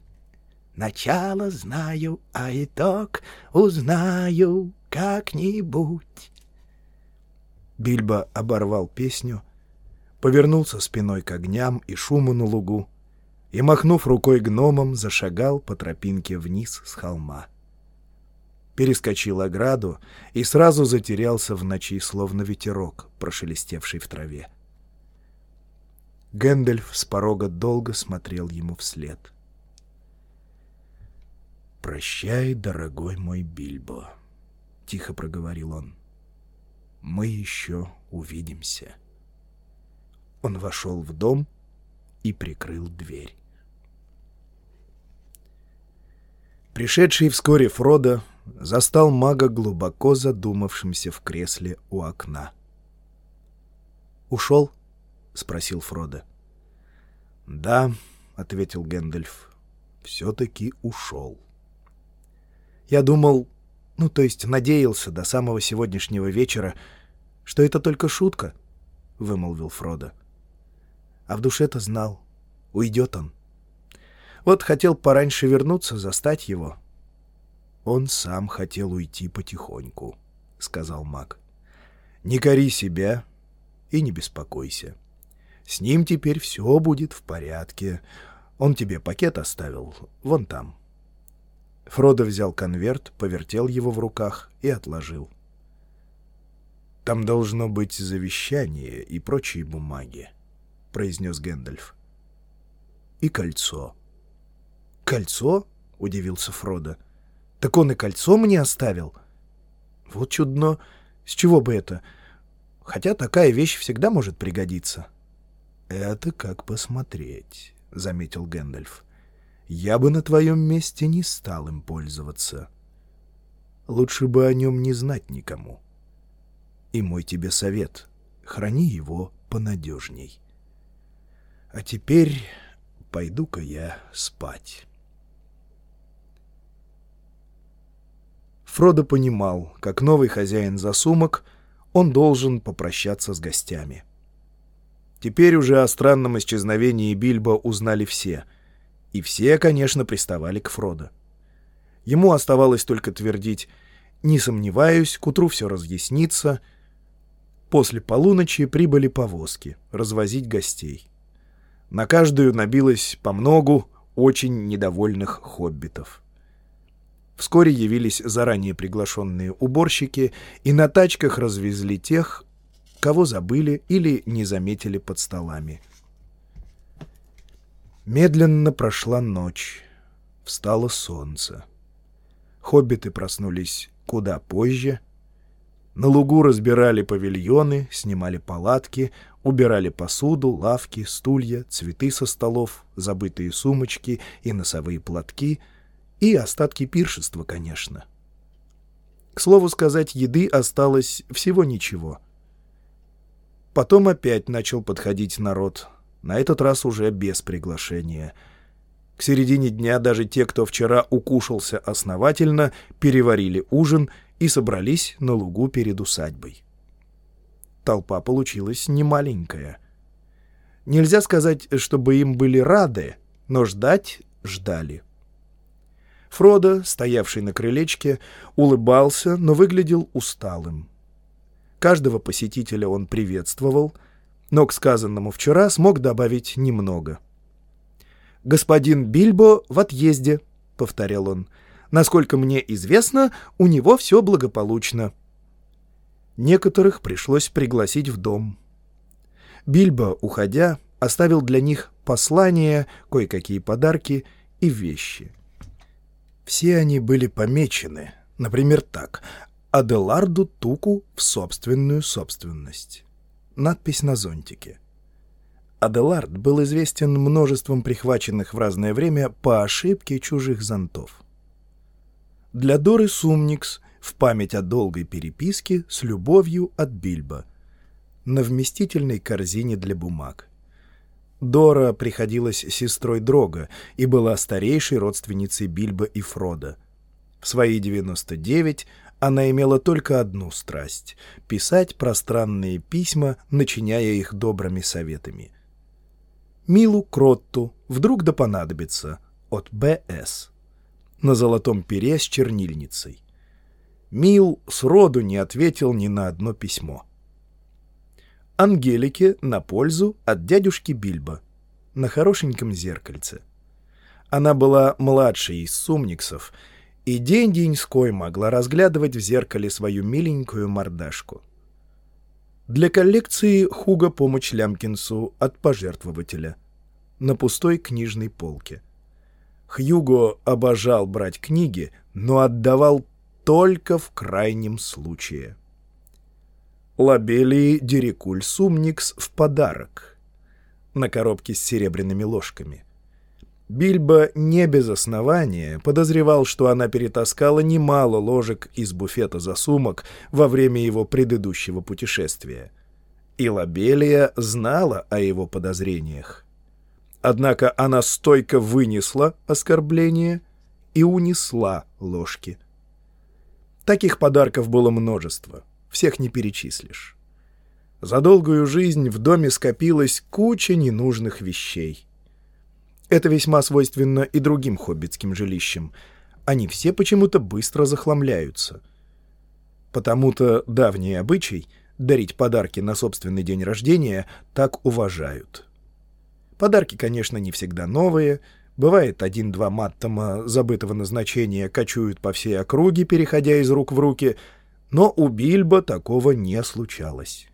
Начало знаю, а итог узнаю как-нибудь. Бильбо оборвал песню, повернулся спиной к огням и шуму на лугу и, махнув рукой гномом, зашагал по тропинке вниз с холма. Перескочил ограду и сразу затерялся в ночи, словно ветерок, прошелестевший в траве. Гэндальф с порога долго смотрел ему вслед. «Прощай, дорогой мой Бильбо», — тихо проговорил он. «Мы еще увидимся». Он вошел в дом и прикрыл дверь. Пришедший вскоре Фродо застал мага глубоко задумавшимся в кресле у окна. «Ушел?» — спросил Фродо. «Да», — ответил Гэндальф, — «все-таки ушел». Я думал, ну, то есть надеялся до самого сегодняшнего вечера, что это только шутка, — вымолвил Фродо. А в душе-то знал, уйдет он. Вот хотел пораньше вернуться, застать его. Он сам хотел уйти потихоньку, — сказал маг. Не кори себя и не беспокойся. С ним теперь все будет в порядке. Он тебе пакет оставил, вон там. — Фродо взял конверт, повертел его в руках и отложил. «Там должно быть завещание и прочие бумаги», — произнес Гэндальф. «И кольцо». «Кольцо?» — удивился Фродо. «Так он и кольцо мне оставил?» «Вот чудно. С чего бы это? Хотя такая вещь всегда может пригодиться». «Это как посмотреть», — заметил Гэндальф я бы на твоем месте не стал им пользоваться. Лучше бы о нем не знать никому. И мой тебе совет — храни его понадежней. А теперь пойду-ка я спать. Фродо понимал, как новый хозяин засумок, он должен попрощаться с гостями. Теперь уже о странном исчезновении Бильбо узнали все — и все, конечно, приставали к Фродо. Ему оставалось только твердить «Не сомневаюсь, к утру все разъяснится». После полуночи прибыли повозки развозить гостей. На каждую набилось по многу очень недовольных хоббитов. Вскоре явились заранее приглашенные уборщики и на тачках развезли тех, кого забыли или не заметили под столами. Медленно прошла ночь. Встало солнце. Хоббиты проснулись куда позже — на лугу разбирали павильоны, снимали палатки, убирали посуду, лавки, стулья, цветы со столов, забытые сумочки и носовые платки и остатки пиршества, конечно. К слову сказать, еды осталось всего ничего. Потом опять начал подходить народ, на этот раз уже без приглашения. К середине дня даже те, кто вчера укушался основательно, переварили ужин — и собрались на лугу перед усадьбой. Толпа получилась немаленькая. Нельзя сказать, чтобы им были рады, но ждать ждали. Фродо, стоявший на крылечке, улыбался, но выглядел усталым. Каждого посетителя он приветствовал, но к сказанному вчера смог добавить немного. «Господин Бильбо в отъезде», — повторял он, — Насколько мне известно, у него все благополучно. Некоторых пришлось пригласить в дом. Бильбо, уходя, оставил для них послания, кое-какие подарки и вещи. Все они были помечены, например, так «Аделарду Туку в собственную собственность». Надпись на зонтике. Аделард был известен множеством прихваченных в разное время по ошибке чужих зонтов для Доры Сумникс в память о долгой переписке с любовью от Бильбо на вместительной корзине для бумаг. Дора приходилась сестрой Дрога и была старейшей родственницей Бильбо и Фрода. В свои 99 она имела только одну страсть — писать пространные письма, начиняя их добрыми советами. Милу Кротту вдруг да понадобится от Б.С на золотом пере с чернильницей. Мил сроду не ответил ни на одно письмо. Ангелике на пользу от дядюшки Бильбо на хорошеньком зеркальце. Она была младшей из сумниксов и день-деньской могла разглядывать в зеркале свою миленькую мордашку. Для коллекции Хуга помощь Лямкинсу от пожертвователя на пустой книжной полке — Хьюго обожал брать книги, но отдавал только в крайнем случае. Лабелии Дерикуль Сумникс в подарок. На коробке с серебряными ложками. Бильбо не без основания подозревал, что она перетаскала немало ложек из буфета за сумок во время его предыдущего путешествия. И Лабелия знала о его подозрениях. Однако она стойко вынесла оскорбление и унесла ложки. Таких подарков было множество, всех не перечислишь. За долгую жизнь в доме скопилась куча ненужных вещей. Это весьма свойственно и другим хоббитским жилищам. Они все почему-то быстро захламляются. Потому-то давний обычай дарить подарки на собственный день рождения так уважают. Подарки, конечно, не всегда новые. Бывает, один-два маттома забытого назначения кочуют по всей округе, переходя из рук в руки, но у Бильбо такого не случалось.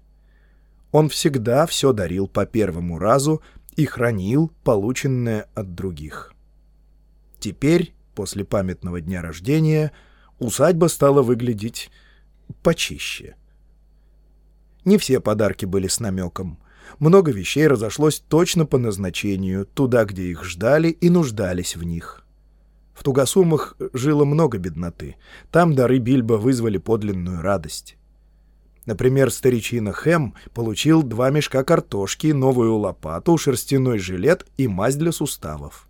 Он всегда все дарил по первому разу и хранил полученное от других. Теперь, после памятного дня рождения, усадьба стала выглядеть почище. Не все подарки были с намеком — много вещей разошлось точно по назначению, туда, где их ждали и нуждались в них. В Тугасумах жило много бедноты. Там дары Бильбо вызвали подлинную радость. Например, старичина Хэм получил два мешка картошки, новую лопату, шерстяной жилет и мазь для суставов.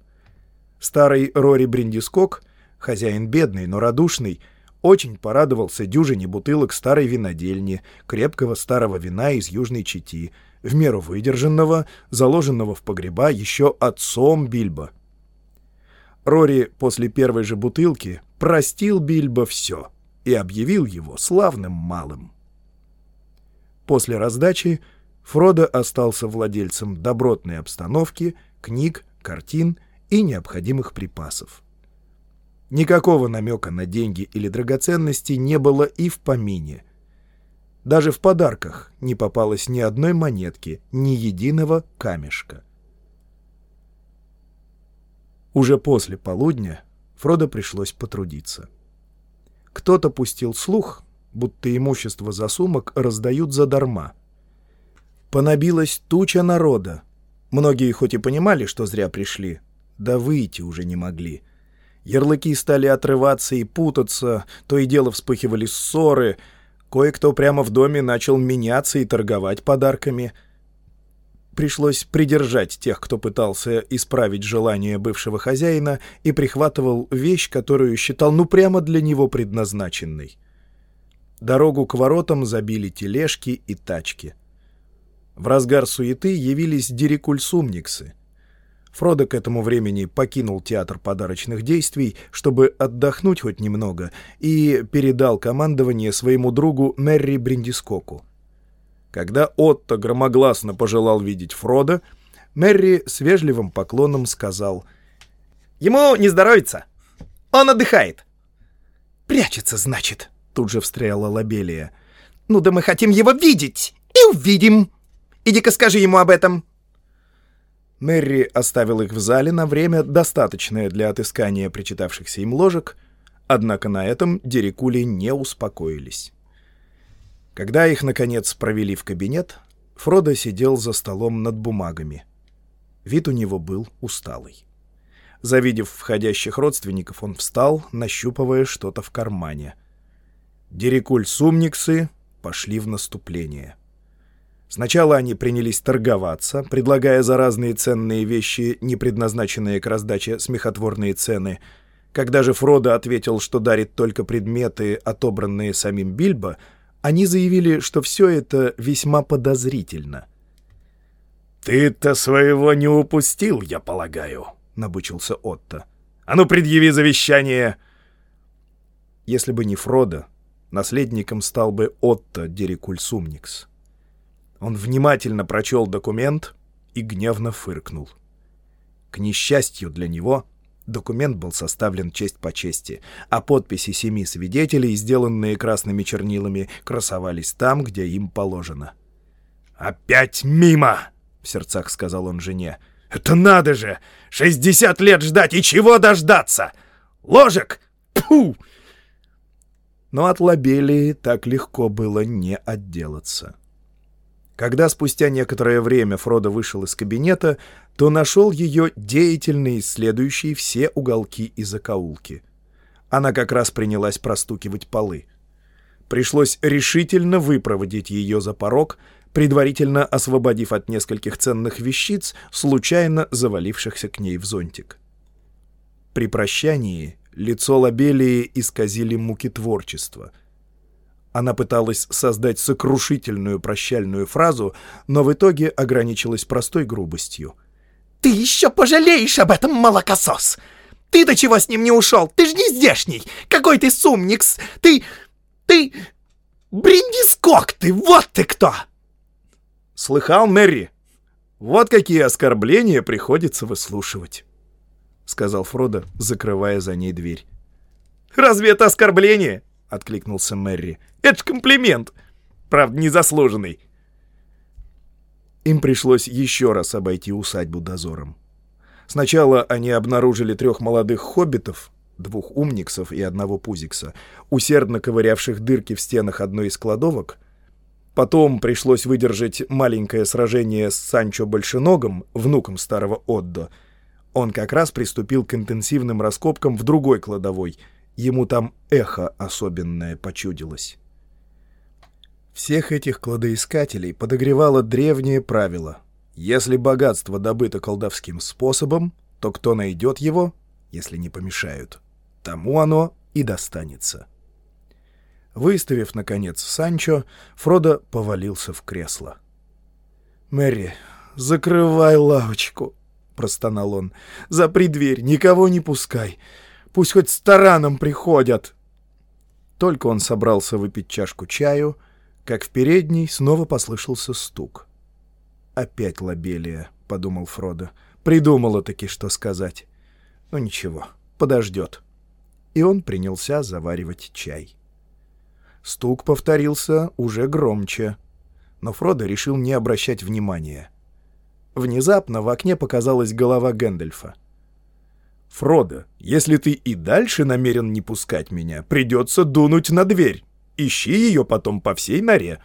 Старый Рори Бриндискок, хозяин бедный, но радушный, очень порадовался дюжине бутылок старой винодельни, крепкого старого вина из Южной Чити — в меру выдержанного, заложенного в погреба еще отцом Бильбо. Рори после первой же бутылки простил Бильбо все и объявил его славным малым. После раздачи Фродо остался владельцем добротной обстановки, книг, картин и необходимых припасов. Никакого намека на деньги или драгоценности не было и в помине. Даже в подарках не попалось ни одной монетки, ни единого камешка. Уже после полудня Фродо пришлось потрудиться. Кто-то пустил слух, будто имущество за сумок раздают задарма. Понабилась туча народа. Многие хоть и понимали, что зря пришли, да выйти уже не могли. Ярлыки стали отрываться и путаться, то и дело вспыхивали ссоры. Кое-кто прямо в доме начал меняться и торговать подарками — пришлось придержать тех, кто пытался исправить желание бывшего хозяина и прихватывал вещь, которую считал ну прямо для него предназначенной. Дорогу к воротам забили тележки и тачки. В разгар суеты явились дирикульсумниксы. Фродо к этому времени покинул театр подарочных действий, чтобы отдохнуть хоть немного, и передал командование своему другу Мерри Бриндискоку. Когда Отто громогласно пожелал видеть Фрода, Мерри с вежливым поклоном сказал «Ему не здоровится! Он отдыхает!» «Прячется, значит!» — тут же встряла Лабелия. «Ну да мы хотим его видеть и увидим! Иди-ка скажи ему об этом!» Мерри оставил их в зале на время, достаточное для отыскания причитавшихся им ложек, однако на этом Дерекули не успокоились. Когда их, наконец, провели в кабинет, Фродо сидел за столом над бумагами. Вид у него был усталый. Завидев входящих родственников, он встал, нащупывая что-то в кармане. Дерекуль-сумниксы пошли в наступление. Сначала они принялись торговаться, предлагая за разные ценные вещи, не предназначенные к раздаче смехотворные цены. Когда же Фродо ответил, что дарит только предметы, отобранные самим Бильбо, они заявили, что все это весьма подозрительно. «Ты-то своего не упустил, я полагаю», — набычился Отто. «А ну, предъяви завещание!» Если бы не Фродо, наследником стал бы Отто Дерекульсумникс. Он внимательно прочел документ и гневно фыркнул. К несчастью для него — Документ был составлен честь по чести, а подписи семи свидетелей, сделанные красными чернилами, красовались там, где им положено. «Опять мимо!» — в сердцах сказал он жене. «Это надо же! Шестьдесят лет ждать, и чего дождаться? Ложек? Пфу!» Но от лобелии так легко было не отделаться. Когда спустя некоторое время Фродо вышел из кабинета, то нашел ее деятельно исследующей все уголки и закоулки. Она как раз принялась простукивать полы. Пришлось решительно выпроводить ее за порог, предварительно освободив от нескольких ценных вещиц, случайно завалившихся к ней в зонтик. При прощании лицо Лабелии исказили муки творчества — она пыталась создать сокрушительную прощальную фразу, но в итоге ограничилась простой грубостью. «Ты еще пожалеешь об этом, молокосос! Ты до чего с ним не ушел? Ты ж не здешний! Какой ты сумникс! Ты... ты... Бриндискок ты! Вот ты кто!» «Слыхал, Мэри? Вот какие оскорбления приходится выслушивать!» — сказал Фродо, закрывая за ней дверь. «Разве это оскорбление?» — откликнулся Мэри. «Это ж комплимент! Правда, незаслуженный!» Им пришлось еще раз обойти усадьбу дозором. Сначала они обнаружили трех молодых хоббитов, двух умниксов и одного пузикса, усердно ковырявших дырки в стенах одной из кладовок. Потом пришлось выдержать маленькое сражение с Санчо Большеногом, внуком старого Отдо. Он как раз приступил к интенсивным раскопкам в другой кладовой — Ему там эхо особенное почудилось. Всех этих кладоискателей подогревало древнее правило. Если богатство добыто колдовским способом, то кто найдет его, если не помешают, тому оно и достанется. Выставив, наконец, Санчо, Фродо повалился в кресло. «Мэри, закрывай лавочку!» — простонал он. «Запри дверь, никого не пускай. Пусть хоть с тараном приходят!» Только он собрался выпить чашку чаю, как в передней снова послышался стук. «Опять лобелия», — подумал Фродо. «Придумала-таки, что сказать. Ну ничего, подождет». И он принялся заваривать чай. Стук повторился уже громче, но Фродо решил не обращать внимания. Внезапно в окне показалась голова Гэндальфа. «Фродо, если ты и дальше намерен не пускать меня, придется дунуть на дверь. Ищи ее потом по всей норе».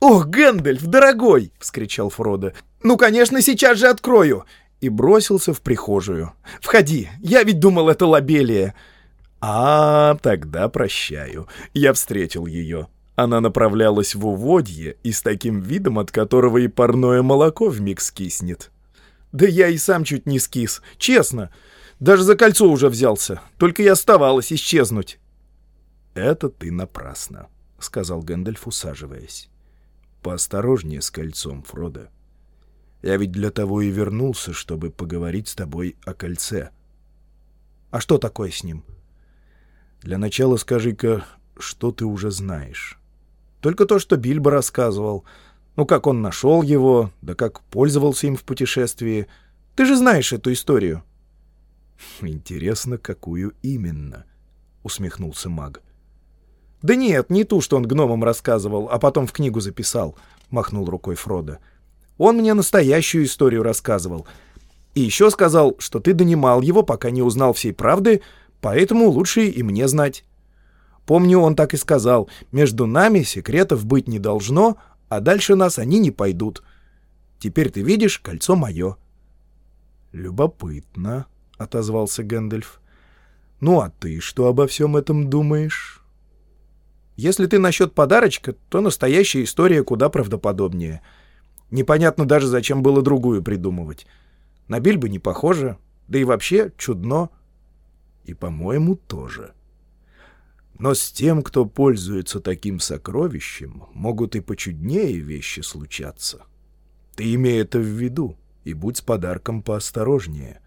«Ох, Гэндальф, дорогой!» — вскричал Фродо. «Ну, конечно, сейчас же открою!» И бросился в прихожую. «Входи, я ведь думал, это лобелия!» «А, тогда прощаю. Я встретил ее. Она направлялась в уводье и с таким видом, от которого и парное молоко вмиг скиснет». «Да я и сам чуть не скис, честно. Даже за кольцо уже взялся. Только и оставалось исчезнуть». «Это ты напрасно», — сказал Гэндальф, усаживаясь. «Поосторожнее с кольцом, Фродо. Я ведь для того и вернулся, чтобы поговорить с тобой о кольце». «А что такое с ним?» «Для начала скажи-ка, что ты уже знаешь?» «Только то, что Бильбо рассказывал. Ну, как он нашел его, да как пользовался им в путешествии. Ты же знаешь эту историю». «Интересно, какую именно?» — усмехнулся маг. «Да нет, не ту, что он гномам рассказывал, а потом в книгу записал», — махнул рукой Фродо. «Он мне настоящую историю рассказывал. И еще сказал, что ты донимал его, пока не узнал всей правды, поэтому лучше и мне знать. Помню, он так и сказал, между нами секретов быть не должно, а дальше нас они не пойдут. Теперь ты видишь, кольцо мое». «Любопытно», — отозвался Гэндальф. «Ну а ты что обо всем этом думаешь?» «Если ты насчет подарочка, то настоящая история куда правдоподобнее. Непонятно даже, зачем было другую придумывать. На Бильбо не похоже, да и вообще чудно. И, по-моему, тоже. Но с тем, кто пользуется таким сокровищем, могут и почуднее вещи случаться. Ты имей это в виду и будь с подарком поосторожнее.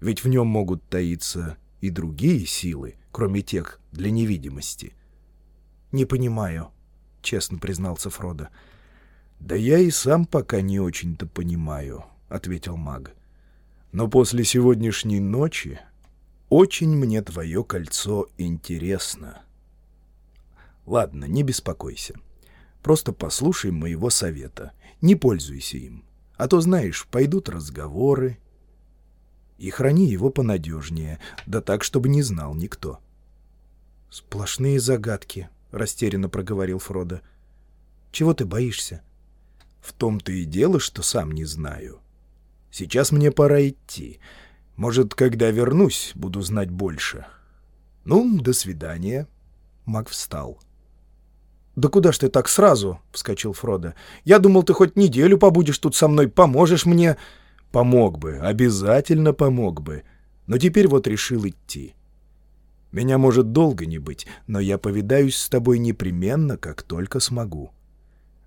Ведь в нем могут таиться и другие силы, кроме тех для невидимости. «Не понимаю», — честно признался Фродо. «Да я и сам пока не очень-то понимаю», — ответил маг. «Но после сегодняшней ночи очень мне твое кольцо интересно». «Ладно, не беспокойся. Просто послушай моего совета. Не пользуйся им. А то, знаешь, пойдут разговоры, и храни его понадежнее, да так, чтобы не знал никто. — Сплошные загадки, — растерянно проговорил Фродо. — Чего ты боишься? — В том-то и дело, что сам не знаю. Сейчас мне пора идти. Может, когда вернусь, буду знать больше. Ну, до свидания. Маг встал. — Да куда ж ты так сразу? — вскочил Фродо. — Я думал, ты хоть неделю побудешь тут со мной, поможешь мне... Помог бы, обязательно помог бы. Но теперь вот решил идти. Меня может долго не быть, но я повидаюсь с тобой непременно, как только смогу.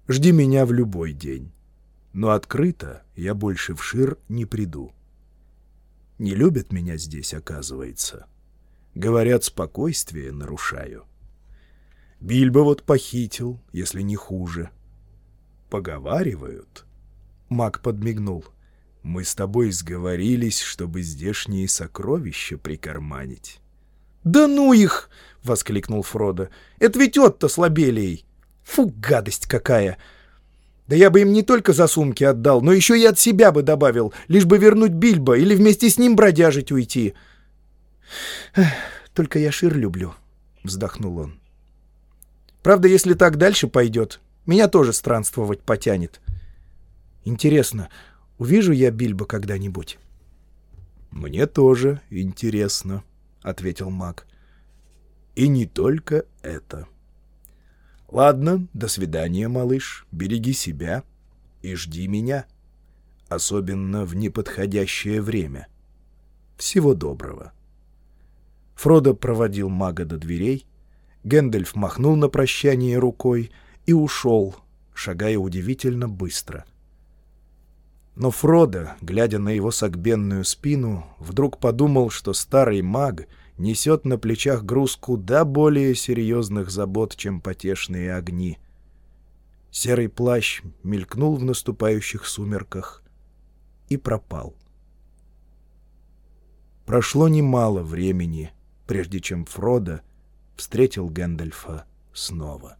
Жди меня в любой день. Но открыто я больше в Шир не приду. Не любят меня здесь, оказывается. Говорят, спокойствие нарушаю. Бильбо вот похитил, если не хуже. Поговаривают. Маг подмигнул — мы с тобой сговорились, чтобы здешние сокровища прикарманить. — Да ну их! — воскликнул Фродо. — Это ведь Отто слабелей. Фу, гадость какая! Да я бы им не только за сумки отдал, но еще и от себя бы добавил, лишь бы вернуть Бильбо или вместе с ним бродяжить уйти. — Только я Шир люблю, — вздохнул он. Правда, если так дальше пойдет, меня тоже странствовать потянет. Интересно, Увижу я Бильбо когда-нибудь?» «Мне тоже интересно», — ответил маг. «И не только это. Ладно, до свидания, малыш. Береги себя и жди меня, особенно в неподходящее время. Всего доброго». Фродо проводил мага до дверей, Гэндальф махнул на прощание рукой и ушел, шагая удивительно быстро — но Фродо, глядя на его согбенную спину, вдруг подумал, что старый маг несет на плечах груз куда более серьезных забот, чем потешные огни — Серый плащ мелькнул в наступающих сумерках и пропал. Прошло немало времени, прежде чем Фродо встретил Гэндальфа снова.